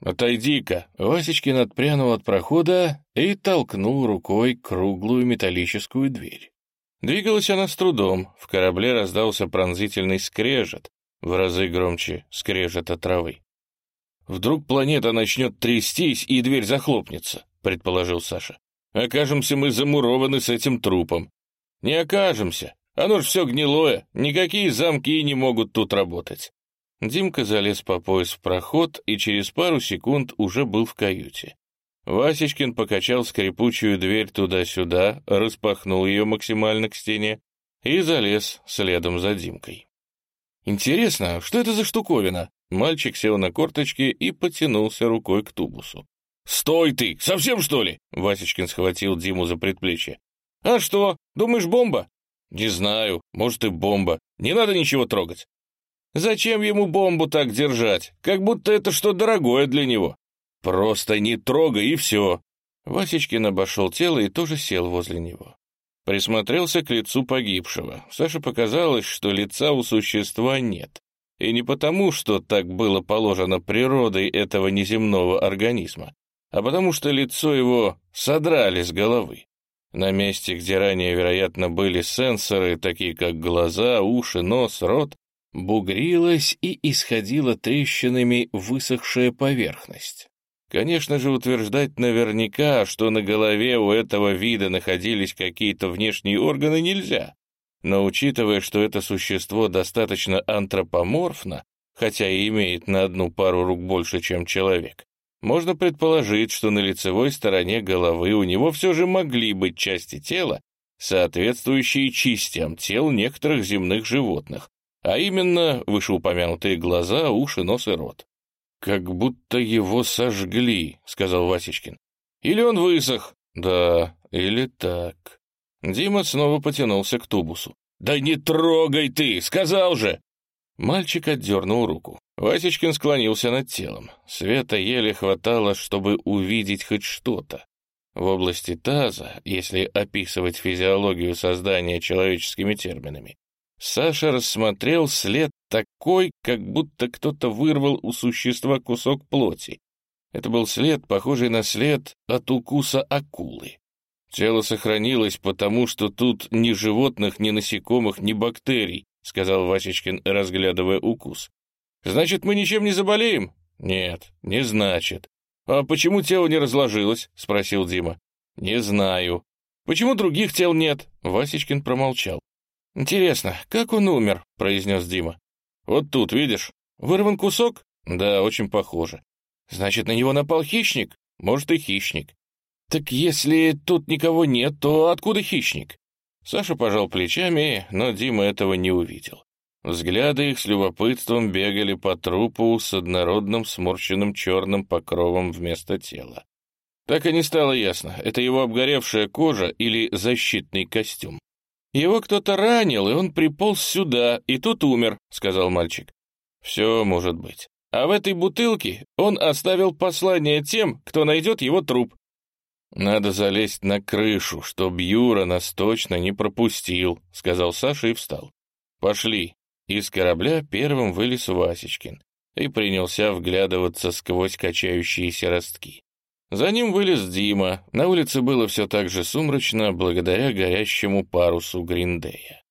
«Отойди-ка!» — Васечкин отпрянул от прохода и толкнул рукой круглую металлическую дверь. Двигалась она с трудом, в корабле раздался пронзительный скрежет, в разы громче скрежета травы. «Вдруг планета начнет трястись, и дверь захлопнется», — предположил Саша. «Окажемся мы замурованы с этим трупом». «Не окажемся. Оно ж все гнилое. Никакие замки не могут тут работать». Димка залез по пояс в проход и через пару секунд уже был в каюте. Васечкин покачал скрипучую дверь туда-сюда, распахнул ее максимально к стене и залез следом за Димкой. «Интересно, что это за штуковина?» Мальчик сел на корточки и потянулся рукой к тубусу. «Стой ты! Совсем, что ли?» Васечкин схватил Диму за предплечье. «А что, думаешь, бомба?» «Не знаю, может и бомба. Не надо ничего трогать». «Зачем ему бомбу так держать? Как будто это что дорогое для него». «Просто не трогай, и все». Васечкин обошел тело и тоже сел возле него. Присмотрелся к лицу погибшего. Саше показалось, что лица у существа нет. И не потому, что так было положено природой этого неземного организма, а потому что лицо его содрали с головы. На месте, где ранее, вероятно, были сенсоры, такие как глаза, уши, нос, рот, бугрилась и исходила трещинами высохшая поверхность. Конечно же, утверждать наверняка, что на голове у этого вида находились какие-то внешние органы, нельзя. Но учитывая, что это существо достаточно антропоморфно, хотя и имеет на одну пару рук больше, чем человек, можно предположить, что на лицевой стороне головы у него все же могли быть части тела, соответствующие частям тел некоторых земных животных, а именно вышеупомянутые глаза, уши, нос и рот. «Как будто его сожгли», — сказал Васечкин. «Или он высох». «Да, или так». Дима снова потянулся к тубусу. «Да не трогай ты! Сказал же!» Мальчик отдернул руку. Васечкин склонился над телом. Света еле хватало, чтобы увидеть хоть что-то. В области таза, если описывать физиологию создания человеческими терминами, Саша рассмотрел след такой, как будто кто-то вырвал у существа кусок плоти. Это был след, похожий на след от укуса акулы. Тело сохранилось, потому что тут ни животных, ни насекомых, ни бактерий, сказал Васечкин, разглядывая укус. Значит, мы ничем не заболеем? Нет, не значит. А почему тело не разложилось? спросил Дима. Не знаю. Почему других тел нет? Васечкин промолчал. «Интересно, как он умер?» — произнес Дима. «Вот тут, видишь? Вырван кусок?» «Да, очень похоже». «Значит, на него напал хищник?» «Может, и хищник». «Так если тут никого нет, то откуда хищник?» Саша пожал плечами, но Дима этого не увидел. Взгляды их с любопытством бегали по трупу с однородным сморщенным черным покровом вместо тела. Так и не стало ясно, это его обгоревшая кожа или защитный костюм. «Его кто-то ранил, и он приполз сюда, и тут умер», — сказал мальчик. «Все может быть. А в этой бутылке он оставил послание тем, кто найдет его труп». «Надо залезть на крышу, чтоб Юра нас точно не пропустил», — сказал Саша и встал. «Пошли». Из корабля первым вылез Васечкин и принялся вглядываться сквозь качающиеся ростки. За ним вылез Дима. На улице было все так же сумрачно, благодаря горящему парусу Гриндея.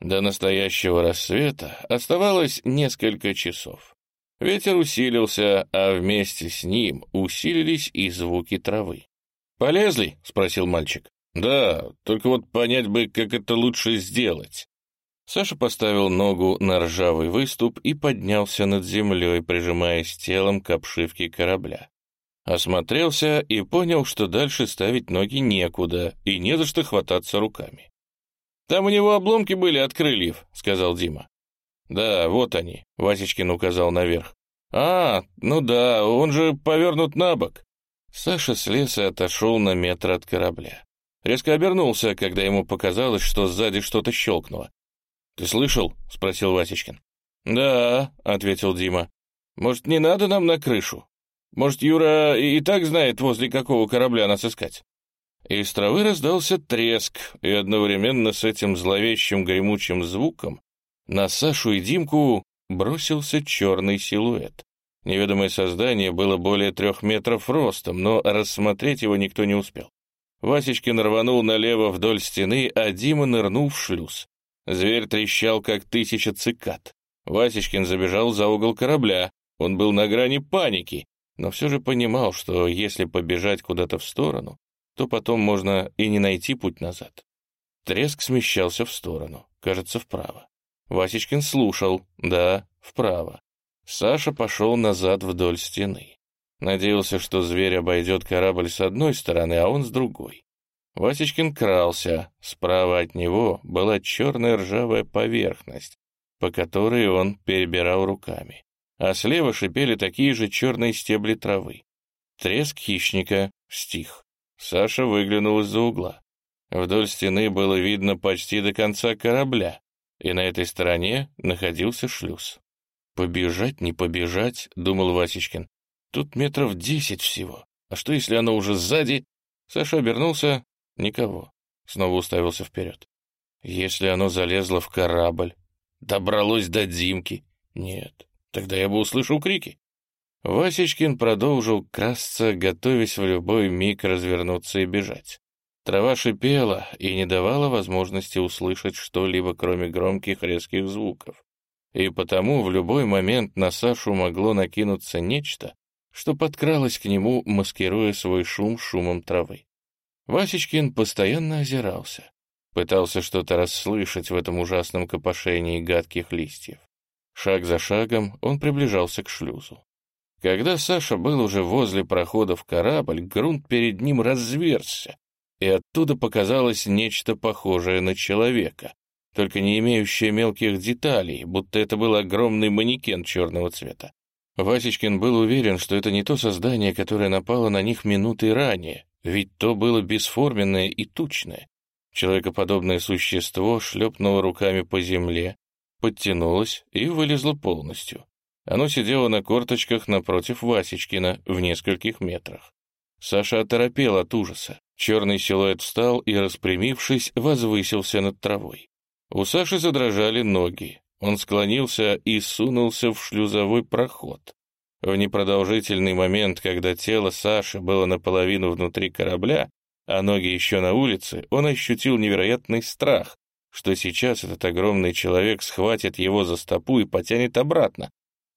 До настоящего рассвета оставалось несколько часов. Ветер усилился, а вместе с ним усилились и звуки травы. «Полезли?» — спросил мальчик. «Да, только вот понять бы, как это лучше сделать». Саша поставил ногу на ржавый выступ и поднялся над землей, прижимаясь телом к обшивке корабля. Осмотрелся и понял, что дальше ставить ноги некуда и не за что хвататься руками. «Там у него обломки были от крыльев», — сказал Дима. «Да, вот они», — Васечкин указал наверх. «А, ну да, он же повернут на бок». Саша слез и отошел на метр от корабля. Резко обернулся, когда ему показалось, что сзади что-то щелкнуло. «Ты слышал?» — спросил Васечкин. «Да», — ответил Дима. «Может, не надо нам на крышу? Может, Юра и так знает, возле какого корабля нас искать?» Из травы раздался треск, и одновременно с этим зловещим гремучим звуком на Сашу и Димку бросился черный силуэт. Неведомое создание было более трех метров ростом, но рассмотреть его никто не успел. Васечкин рванул налево вдоль стены, а Дима нырнул в шлюз. Зверь трещал, как тысяча цикад. Васечкин забежал за угол корабля. Он был на грани паники но все же понимал, что если побежать куда-то в сторону, то потом можно и не найти путь назад. Треск смещался в сторону, кажется, вправо. Васечкин слушал, да, вправо. Саша пошел назад вдоль стены. Надеялся, что зверь обойдет корабль с одной стороны, а он с другой. Васечкин крался, справа от него была черная ржавая поверхность, по которой он перебирал руками а слева шипели такие же черные стебли травы. Треск хищника стих. Саша выглянул из-за угла. Вдоль стены было видно почти до конца корабля, и на этой стороне находился шлюз. «Побежать, не побежать», — думал Васечкин. «Тут метров десять всего. А что, если оно уже сзади?» Саша обернулся. Никого. Снова уставился вперед. «Если оно залезло в корабль, добралось до Димки?» «Нет, Тогда я бы услышал крики. Васечкин продолжил красться, готовясь в любой миг развернуться и бежать. Трава шипела и не давала возможности услышать что-либо, кроме громких резких звуков. И потому в любой момент на Сашу могло накинуться нечто, что подкралось к нему, маскируя свой шум шумом травы. Васечкин постоянно озирался, пытался что-то расслышать в этом ужасном копошении гадких листьев. Шаг за шагом он приближался к шлюзу. Когда Саша был уже возле прохода в корабль, грунт перед ним разверзся, и оттуда показалось нечто похожее на человека. только не имеющая мелких деталей, будто это был огромный манекен черного цвета. Васечкин был уверен, что это не то создание, которое напало на них минуты ранее, ведь то было бесформенное и тучное. Человекоподобное существо шлепнуло руками по земле, подтянулось и вылезло полностью. Оно сидело на корточках напротив Васечкина в нескольких метрах. Саша оторопел от ужаса. Черный силуэт встал и, распрямившись, возвысился над травой. У Саши задрожали ноги. Он склонился и сунулся в шлюзовой проход. В непродолжительный момент, когда тело Саши было наполовину внутри корабля, а ноги еще на улице, он ощутил невероятный страх, что сейчас этот огромный человек схватит его за стопу и потянет обратно.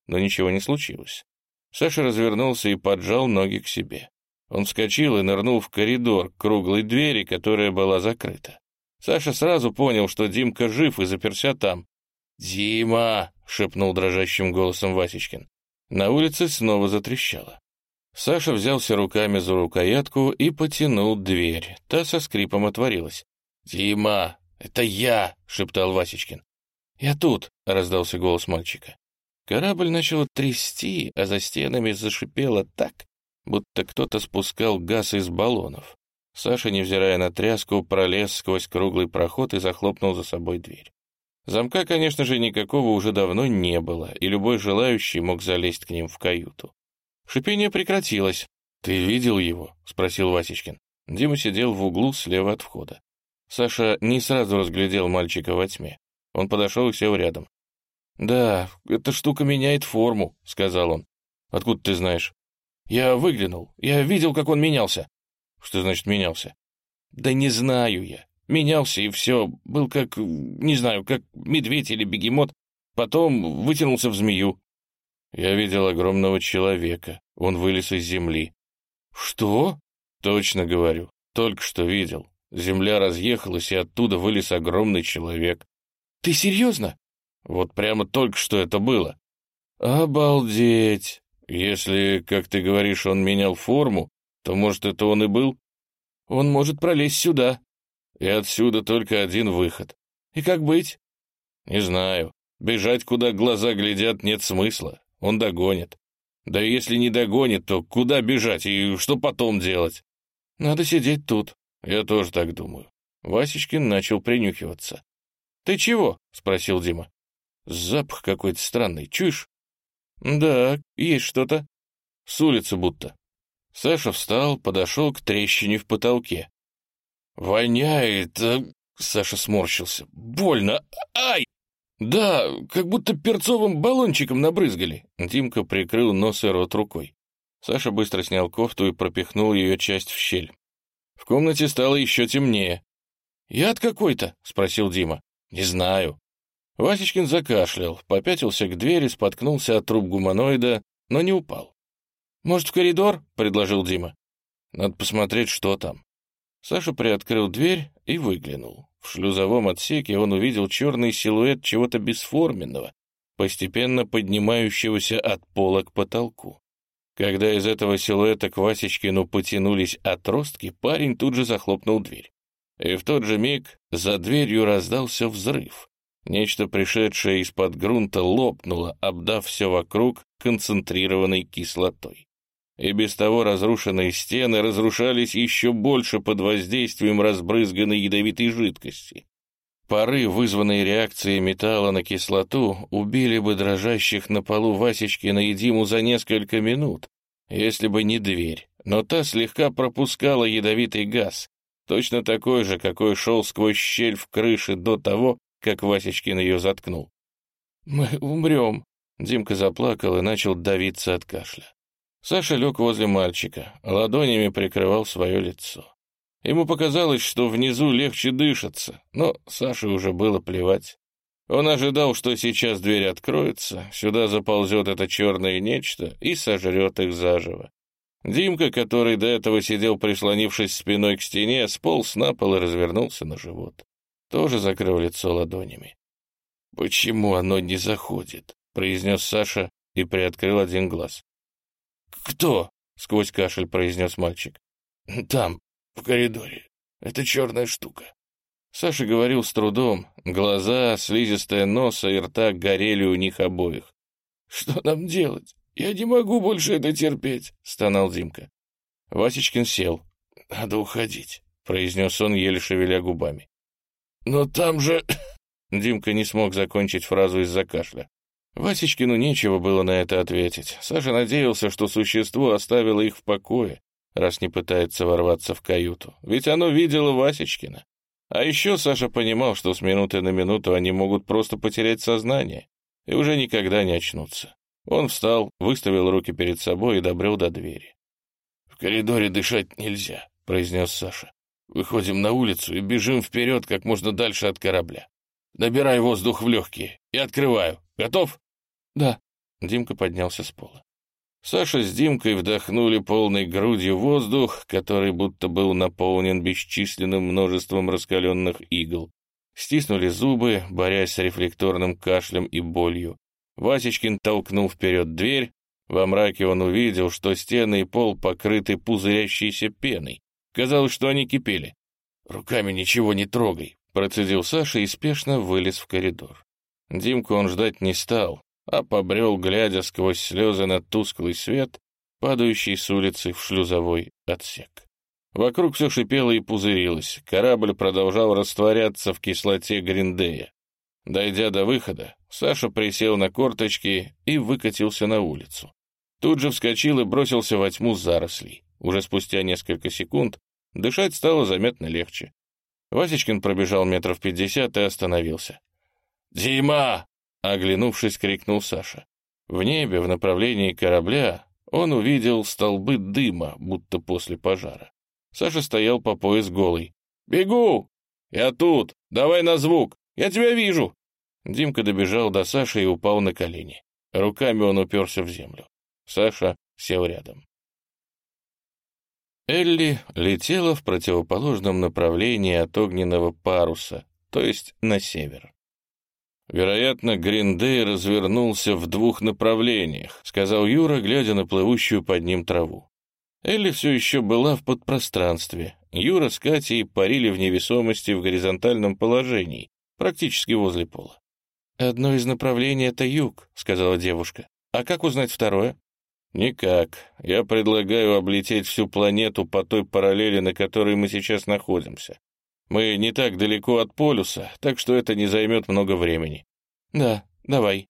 Но ничего не случилось. Саша развернулся и поджал ноги к себе. Он вскочил и нырнул в коридор к круглой двери, которая была закрыта. Саша сразу понял, что Димка жив и заперся там. «Дима!» — шепнул дрожащим голосом Васечкин. На улице снова затрещало. Саша взялся руками за рукоятку и потянул дверь. Та со скрипом отворилась. «Дима, это я!» — шептал Васечкин. «Я тут!» — раздался голос мальчика. Корабль начал трясти, а за стенами зашипело так, будто кто-то спускал газ из баллонов. Саша, невзирая на тряску, пролез сквозь круглый проход и захлопнул за собой дверь. Замка, конечно же, никакого уже давно не было, и любой желающий мог залезть к ним в каюту. Шипение прекратилось. «Ты видел его?» — спросил Васечкин. Дима сидел в углу слева от входа. Саша не сразу разглядел мальчика во тьме. Он подошел и сел рядом. «Да, эта штука меняет форму», — сказал он. «Откуда ты знаешь?» «Я выглянул. Я видел, как он менялся». «Что значит менялся?» «Да не знаю я. Менялся, и все. Был как, не знаю, как медведь или бегемот. Потом вытянулся в змею». «Я видел огромного человека. Он вылез из земли». «Что?» «Точно говорю. Только что видел. Земля разъехалась, и оттуда вылез огромный человек». «Ты серьезно?» «Вот прямо только что это было». «Обалдеть!» Если, как ты говоришь, он менял форму, то, может, это он и был? Он может пролезть сюда. И отсюда только один выход. И как быть? Не знаю. Бежать, куда глаза глядят, нет смысла. Он догонит. Да если не догонит, то куда бежать и что потом делать? Надо сидеть тут. Я тоже так думаю. Васечкин начал принюхиваться. «Ты чего?» — спросил Дима. «Запах какой-то странный, чуешь?» «Да, есть что-то. С улицы будто». Саша встал, подошел к трещине в потолке. «Воняет...» э, Саша сморщился. «Больно! Ай!» «Да, как будто перцовым баллончиком набрызгали». Димка прикрыл нос и рот рукой. Саша быстро снял кофту и пропихнул ее часть в щель. В комнате стало еще темнее. «Яд какой-то?» — спросил Дима. «Не знаю. Васечкин закашлял, попятился к двери, споткнулся от труп гуманоида, но не упал. «Может, в коридор?» — предложил Дима. «Надо посмотреть, что там». Саша приоткрыл дверь и выглянул. В шлюзовом отсеке он увидел черный силуэт чего-то бесформенного, постепенно поднимающегося от пола к потолку. Когда из этого силуэта к Васечкину потянулись отростки, парень тут же захлопнул дверь. И в тот же миг за дверью раздался взрыв. Нечто, пришедшее из-под грунта, лопнуло, обдав все вокруг концентрированной кислотой. И без того разрушенные стены разрушались еще больше под воздействием разбрызганной ядовитой жидкости. Пары, вызванные реакцией металла на кислоту, убили бы дрожащих на полу Васечкина и Диму за несколько минут, если бы не дверь. Но та слегка пропускала ядовитый газ, точно такой же, какой шел сквозь щель в крыше до того, как Васечкин ее заткнул. «Мы умрем!» Димка заплакал и начал давиться от кашля. Саша лег возле мальчика, ладонями прикрывал свое лицо. Ему показалось, что внизу легче дышится, но Саше уже было плевать. Он ожидал, что сейчас дверь откроется, сюда заползет это черное нечто и сожрет их заживо. Димка, который до этого сидел прислонившись спиной к стене, сполз на пол и развернулся на живот тоже закрыл лицо ладонями. «Почему оно не заходит?» — произнес Саша и приоткрыл один глаз. «Кто?» — сквозь кашель произнес мальчик. «Там, в коридоре. Это черная штука». Саша говорил с трудом, глаза, слизистая носа и рта горели у них обоих. «Что нам делать? Я не могу больше это терпеть», — стонал Димка. Васечкин сел. «Надо уходить», — произнес он, еле шевеля губами. «Но там же...» Димка не смог закончить фразу из-за кашля. Васечкину нечего было на это ответить. Саша надеялся, что существо оставило их в покое, раз не пытается ворваться в каюту. Ведь оно видело Васечкина. А еще Саша понимал, что с минуты на минуту они могут просто потерять сознание и уже никогда не очнуться. Он встал, выставил руки перед собой и добрел до двери. «В коридоре дышать нельзя», — произнес Саша. «Выходим на улицу и бежим вперед как можно дальше от корабля. Набирай воздух в легкие и открываю. Готов?» «Да». Димка поднялся с пола. Саша с Димкой вдохнули полной грудью воздух, который будто был наполнен бесчисленным множеством раскаленных игл. Стиснули зубы, борясь с рефлекторным кашлем и болью. Васечкин толкнул вперед дверь. Во мраке он увидел, что стены и пол покрыты пузырящейся пеной. Казалось, что они кипели. «Руками ничего не трогай», — процедил Саша и спешно вылез в коридор. Димку он ждать не стал, а побрел, глядя сквозь слезы на тусклый свет, падающий с улицы в шлюзовой отсек. Вокруг все шипело и пузырилось, корабль продолжал растворяться в кислоте Гриндея. Дойдя до выхода, Саша присел на корточки и выкатился на улицу. Тут же вскочил и бросился во тьму зарослей. Уже спустя несколько секунд дышать стало заметно легче. Васечкин пробежал метров пятьдесят и остановился. «Дима!» — оглянувшись, крикнул Саша. В небе, в направлении корабля, он увидел столбы дыма, будто после пожара. Саша стоял по пояс голый. «Бегу! Я тут! Давай на звук! Я тебя вижу!» Димка добежал до Саши и упал на колени. Руками он уперся в землю. Саша сел рядом. Элли летела в противоположном направлении от огненного паруса, то есть на север. «Вероятно, Гриндей развернулся в двух направлениях», — сказал Юра, глядя на плывущую под ним траву. Элли все еще была в подпространстве. Юра с Катей парили в невесомости в горизонтальном положении, практически возле пола. «Одно из направлений — это юг», — сказала девушка. «А как узнать второе?» «Никак. Я предлагаю облететь всю планету по той параллели, на которой мы сейчас находимся. Мы не так далеко от полюса, так что это не займет много времени. Да, давай.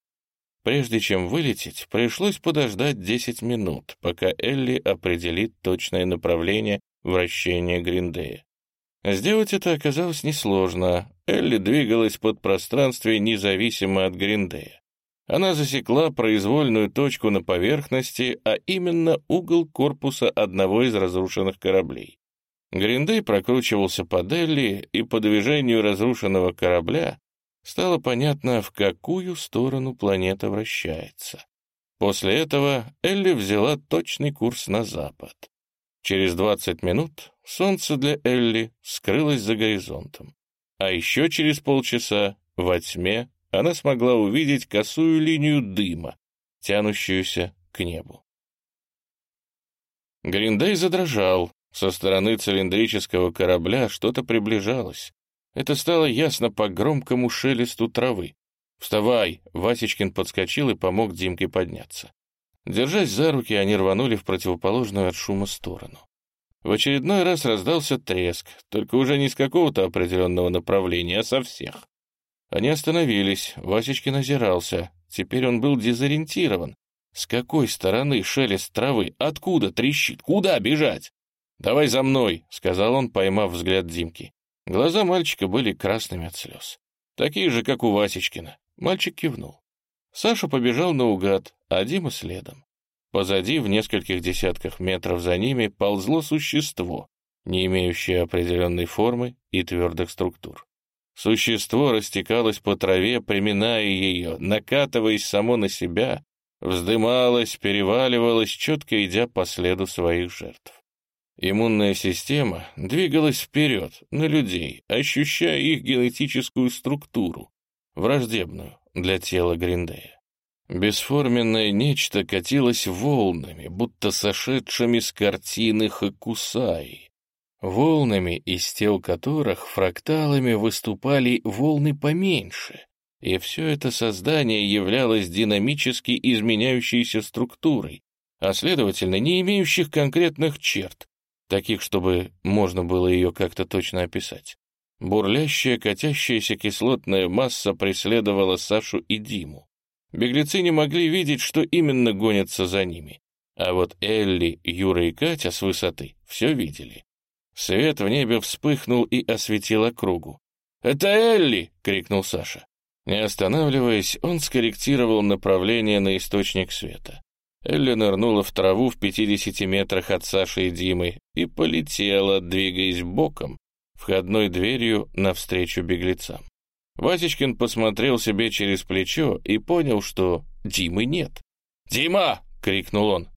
Прежде чем вылететь, пришлось подождать 10 минут, пока Элли определит точное направление вращения Гриндея. Сделать это оказалось несложно. Элли двигалась под пространстве независимо от Гриндея. Она засекла произвольную точку на поверхности, а именно угол корпуса одного из разрушенных кораблей. Гриндей прокручивался по Делли, и по движению разрушенного корабля стало понятно, в какую сторону планета вращается. После этого Элли взяла точный курс на запад. Через 20 минут солнце для Элли скрылось за горизонтом. А еще через полчаса во тьме она смогла увидеть косую линию дыма, тянущуюся к небу. Гриндей задрожал, со стороны цилиндрического корабля что-то приближалось. Это стало ясно по громкому шелесту травы. «Вставай!» — Васечкин подскочил и помог Димке подняться. Держась за руки, они рванули в противоположную от шума сторону. В очередной раз раздался треск, только уже не с какого-то определенного направления, а со всех. Они остановились, Васечкин озирался. Теперь он был дезориентирован. С какой стороны шелест травы? Откуда трещит? Куда бежать? «Давай за мной», — сказал он, поймав взгляд Димки. Глаза мальчика были красными от слез. Такие же, как у Васечкина. Мальчик кивнул. Саша побежал наугад, а Дима следом. Позади, в нескольких десятках метров за ними, ползло существо, не имеющее определенной формы и твердых структур. Существо растекалось по траве, приминая ее, накатываясь само на себя, вздымалось, переваливалось, четко идя по следу своих жертв. Иммунная система двигалась вперед, на людей, ощущая их генетическую структуру, враждебную для тела Гриндея. Бесформенное нечто катилось волнами, будто сошедшими с картины Хакусаи. волнами, из тел которых фракталами выступали волны поменьше, и все это создание являлось динамически изменяющейся структурой, а следовательно, не имеющих конкретных черт, таких, чтобы можно было ее как-то точно описать. Бурлящая, катящаяся кислотная масса преследовала Сашу и Диму. Беглецы не могли видеть, что именно гонятся за ними. А вот Элли, Юра и Катя с высоты все видели. Свет в небе вспыхнул и осветил округу. «Это Элли!» — крикнул Саша. Не останавливаясь, он скорректировал направление на источник света. Элли нырнула в траву в 50 метрах от Саши и Димы и полетела, двигаясь боком, входной дверью навстречу беглецам. Васечкин посмотрел себе через плечо и понял, что Димы нет. «Дима!» — крикнул он.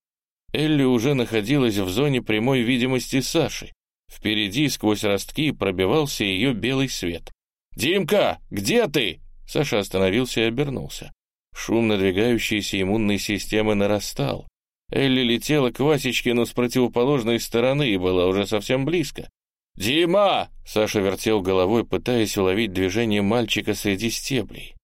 Элли уже находилась в зоне прямой видимости Саши. Впереди сквозь ростки пробивался ее белый свет. «Димка, где ты?» Саша остановился и обернулся. Шум надвигающейся иммунной системы нарастал. Элли летела к Васечкину с противоположной стороны и была уже совсем близко. «Дима!» — Саша вертел головой, пытаясь уловить движение мальчика среди стеблей.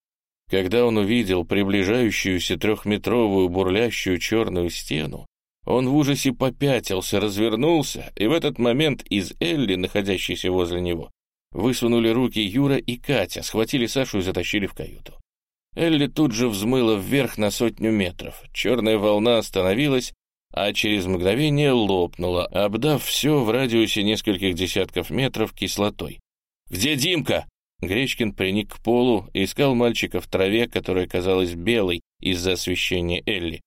Когда он увидел приближающуюся трехметровую бурлящую черную стену, он в ужасе попятился, развернулся, и в этот момент из Элли, находящейся возле него, высунули руки Юра и Катя, схватили Сашу и затащили в каюту. Элли тут же взмыла вверх на сотню метров. Черная волна остановилась, а через мгновение лопнула, обдав все в радиусе нескольких десятков метров кислотой. «Где Димка?» Гречкин приник к полу и искал мальчика в траве, которая казалась белой из-за освещения Элли.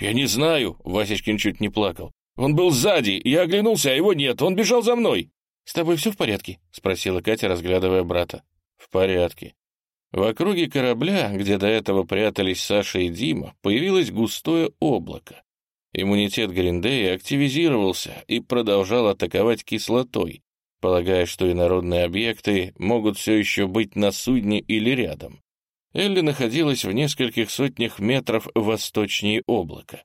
«Я не знаю», — Васечкин чуть не плакал. «Он был сзади, я оглянулся, а его нет, он бежал за мной». «С тобой все в порядке?» — спросила Катя, разглядывая брата. «В порядке». В округе корабля, где до этого прятались Саша и Дима, появилось густое облако. Иммунитет Гриндея активизировался и продолжал атаковать кислотой, полагая, что инородные объекты могут все еще быть на судне или рядом. Элли находилась в нескольких сотнях метров восточнее облака.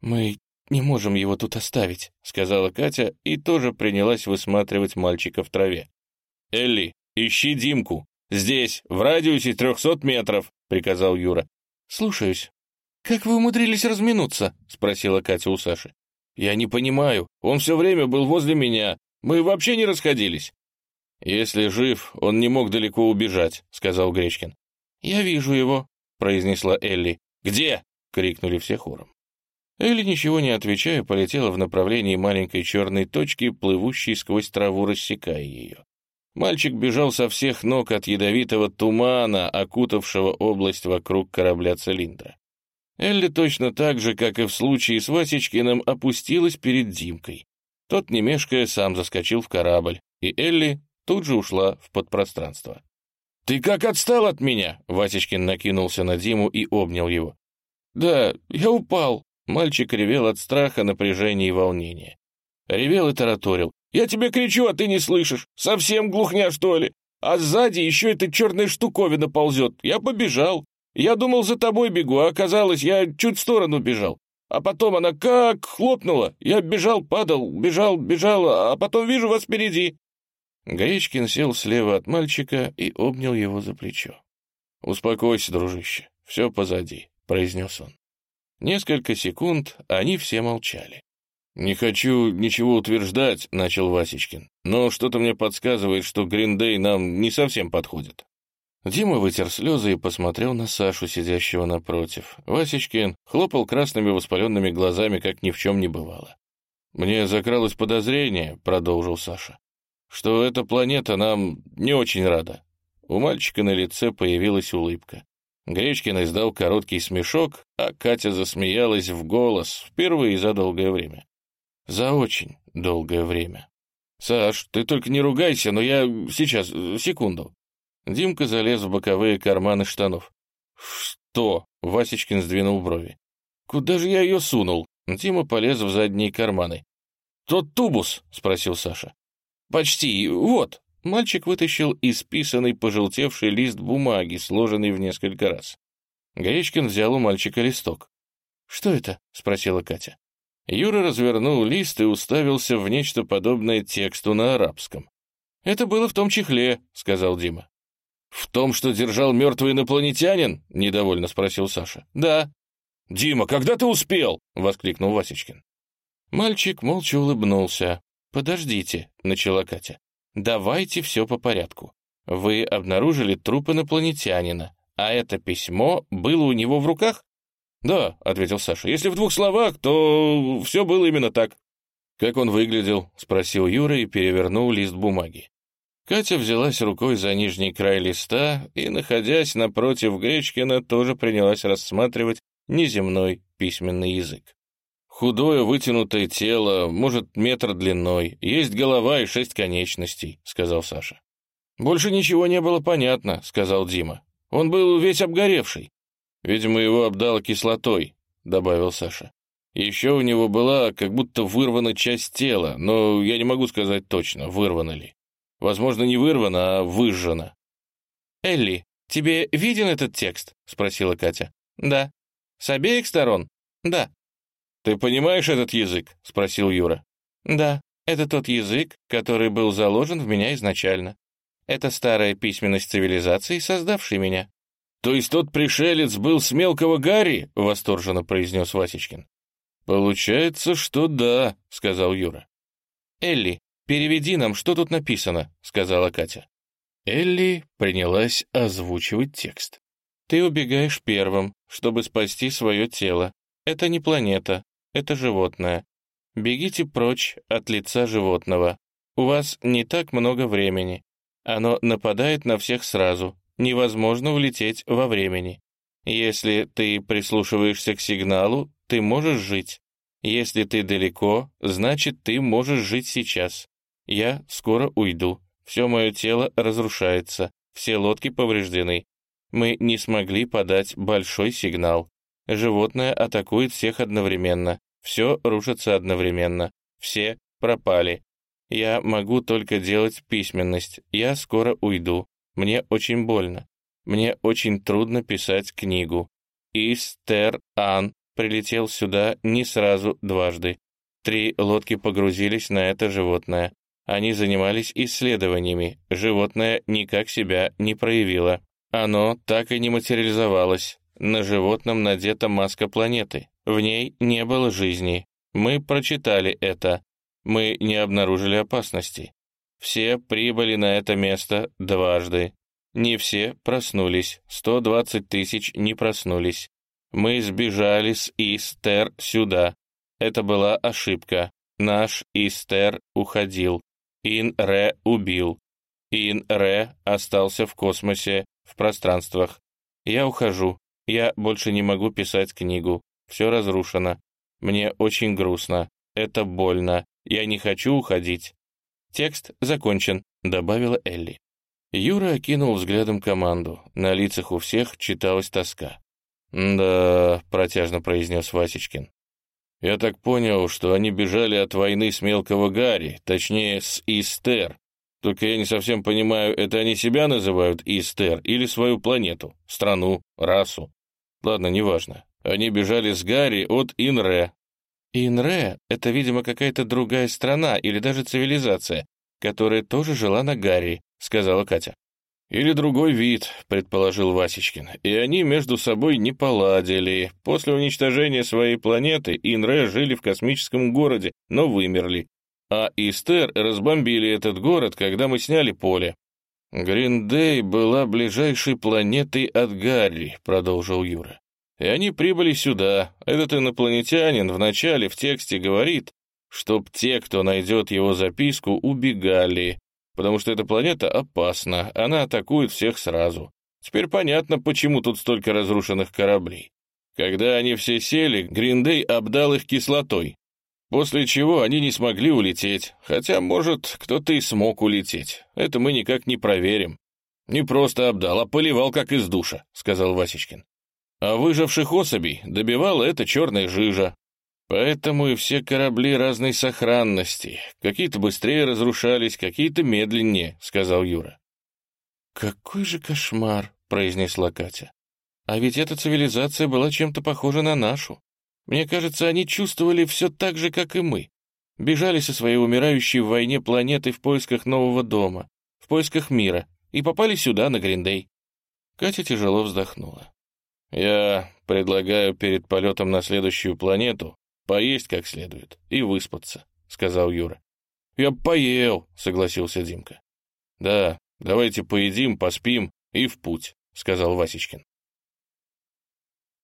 «Мы не можем его тут оставить», — сказала Катя и тоже принялась высматривать мальчика в траве. «Элли, ищи Димку», «Здесь, в радиусе трехсот метров», — приказал Юра. «Слушаюсь». «Как вы умудрились разминуться?» — спросила Катя у Саши. «Я не понимаю. Он все время был возле меня. Мы вообще не расходились». «Если жив, он не мог далеко убежать», — сказал Гречкин. «Я вижу его», — произнесла Элли. «Где?» — крикнули все хором. Элли, ничего не отвечая, полетела в направлении маленькой черной точки, плывущей сквозь траву, рассекая ее. Мальчик бежал со всех ног от ядовитого тумана, окутавшего область вокруг корабля-цилиндра. Элли точно так же, как и в случае с Васечкиным, опустилась перед Димкой. Тот, не мешкая, сам заскочил в корабль, и Элли тут же ушла в подпространство. «Ты как отстал от меня?» — Васечкин накинулся на Диму и обнял его. «Да, я упал». Мальчик ревел от страха, напряжения и волнения. Ревел и тараторил. Я тебе кричу, а ты не слышишь. Совсем глухня, что ли? А сзади еще эта черная штуковина ползет. Я побежал. Я думал, за тобой бегу, а оказалось, я чуть в сторону бежал. А потом она как хлопнула. Я бежал, падал, бежал, бежал, а потом вижу вас впереди. Гречкин сел слева от мальчика и обнял его за плечо. «Успокойся, дружище, все позади», — произнес он. Несколько секунд они все молчали. «Не хочу ничего утверждать», — начал Васечкин, «но что-то мне подсказывает, что Гриндей нам не совсем подходит». Дима вытер слезы и посмотрел на Сашу, сидящего напротив. Васечкин хлопал красными воспаленными глазами, как ни в чем не бывало. «Мне закралось подозрение», — продолжил Саша, «что эта планета нам не очень рада». У мальчика на лице появилась улыбка. Гречкин издал короткий смешок, а Катя засмеялась в голос впервые за долгое время. За очень долгое время. «Саш, ты только не ругайся, но я... Сейчас, секунду». Димка залез в боковые карманы штанов. «Что?» — Васечкин сдвинул брови. «Куда же я ее сунул?» Дима полез в задние карманы. «Тот тубус?» — спросил Саша. «Почти. Вот». Мальчик вытащил исписанный пожелтевший лист бумаги, сложенный в несколько раз. Гречкин взял у мальчика листок. «Что это?» — спросила Катя. Юра развернул лист и уставился в нечто подобное тексту на арабском. «Это было в том чехле», — сказал Дима. «В том, что держал мертвый инопланетянин?» — недовольно спросил Саша. «Да». «Дима, когда ты успел?» — воскликнул Васечкин. Мальчик молча улыбнулся. «Подождите», — начала Катя. «Давайте все по порядку. Вы обнаружили труп инопланетянина, а это письмо было у него в руках?» «Да», — ответил Саша. «Если в двух словах, то все было именно так». «Как он выглядел?» — спросил Юра и перевернул лист бумаги. Катя взялась рукой за нижний край листа и, находясь напротив Гречкина, тоже принялась рассматривать неземной письменный язык. «Худое вытянутое тело, может, метр длиной, есть голова и шесть конечностей», — сказал Саша. «Больше ничего не было понятно», — сказал Дима. «Он был весь обгоревший». «Видимо, его обдало кислотой», — добавил Саша. «Еще у него была как будто вырвана часть тела, но я не могу сказать точно, вырвана ли. Возможно, не вырвана, а выжжена». «Элли, тебе виден этот текст?» — спросила Катя. «Да». «С обеих сторон?» «Да». «Ты понимаешь этот язык?» — спросил Юра. «Да, это тот язык, который был заложен в меня изначально. Это старая письменность цивилизации, создавшей меня». «То есть тот пришелец был с мелкого Гарри?» — восторженно произнес Васечкин. «Получается, что да», — сказал Юра. «Элли, переведи нам, что тут написано», — сказала Катя. Элли принялась озвучивать текст. «Ты убегаешь первым, чтобы спасти свое тело. Это не планета, это животное. Бегите прочь от лица животного. У вас не так много времени. Оно нападает на всех сразу. Невозможно улететь во времени. Если ты прислушиваешься к сигналу, ты можешь жить. Если ты далеко, значит, ты можешь жить сейчас. Я скоро уйду. Все мое тело разрушается. Все лодки повреждены. Мы не смогли подать большой сигнал. Животное атакует всех одновременно. Все рушится одновременно. Все пропали. Я могу только делать письменность. Я скоро уйду. Мне очень больно. Мне очень трудно писать книгу. Истер Ан прилетел сюда не сразу дважды. Три лодки погрузились на это животное. Они занимались исследованиями. Животное никак себя не проявило. Оно так и не материализовалось. На животном надета маска планеты. В ней не было жизни. Мы прочитали это. Мы не обнаружили опасности. Все прибыли на это место дважды. Не все проснулись. 120 тысяч не проснулись. Мы сбежали с Истер сюда. Это была ошибка. Наш Истер уходил. Ин-Ре убил. Ин-Ре остался в космосе, в пространствах. Я ухожу. Я больше не могу писать книгу. Все разрушено. Мне очень грустно. Это больно. Я не хочу уходить. Текст закончен, добавила Элли. Юра окинул взглядом команду. На лицах у всех читалась тоска. «Да», — протяжно произнес Васечкин. «Я так понял, что они бежали от войны с мелкого Гарри, точнее, с Истер. Только я не совсем понимаю, это они себя называют Истер или свою планету, страну, расу? Ладно, неважно. Они бежали с Гарри от Инре. Инре — это, видимо, какая-то другая страна или даже цивилизация, которая тоже жила на Гарри, сказала Катя. «Или другой вид», — предположил Васечкин. «И они между собой не поладили. После уничтожения своей планеты Инре жили в космическом городе, но вымерли а Истер разбомбили этот город, когда мы сняли поле. «Гриндей была ближайшей планетой от Гарри», — продолжил Юра. «И они прибыли сюда. Этот инопланетянин вначале в тексте говорит, чтоб те, кто найдет его записку, убегали, потому что эта планета опасна, она атакует всех сразу. Теперь понятно, почему тут столько разрушенных кораблей. Когда они все сели, Гриндей обдал их кислотой, После чего они не смогли улететь, хотя, может, кто-то и смог улететь. Это мы никак не проверим. Не просто обдал, а поливал, как из душа, — сказал Васечкин. А выживших особей добивала эта черная жижа. Поэтому и все корабли разной сохранности. Какие-то быстрее разрушались, какие-то медленнее, — сказал Юра. «Какой же кошмар!» — произнесла Катя. «А ведь эта цивилизация была чем-то похожа на нашу. Мне кажется, они чувствовали все так же, как и мы. Бежали со своей умирающей в войне планеты в поисках нового дома, в поисках мира, и попали сюда, на Гриндей. Катя тяжело вздохнула. «Я предлагаю перед полетом на следующую планету поесть как следует и выспаться», — сказал Юра. «Я поел», — согласился Димка. «Да, давайте поедим, поспим и в путь», — сказал Васечкин.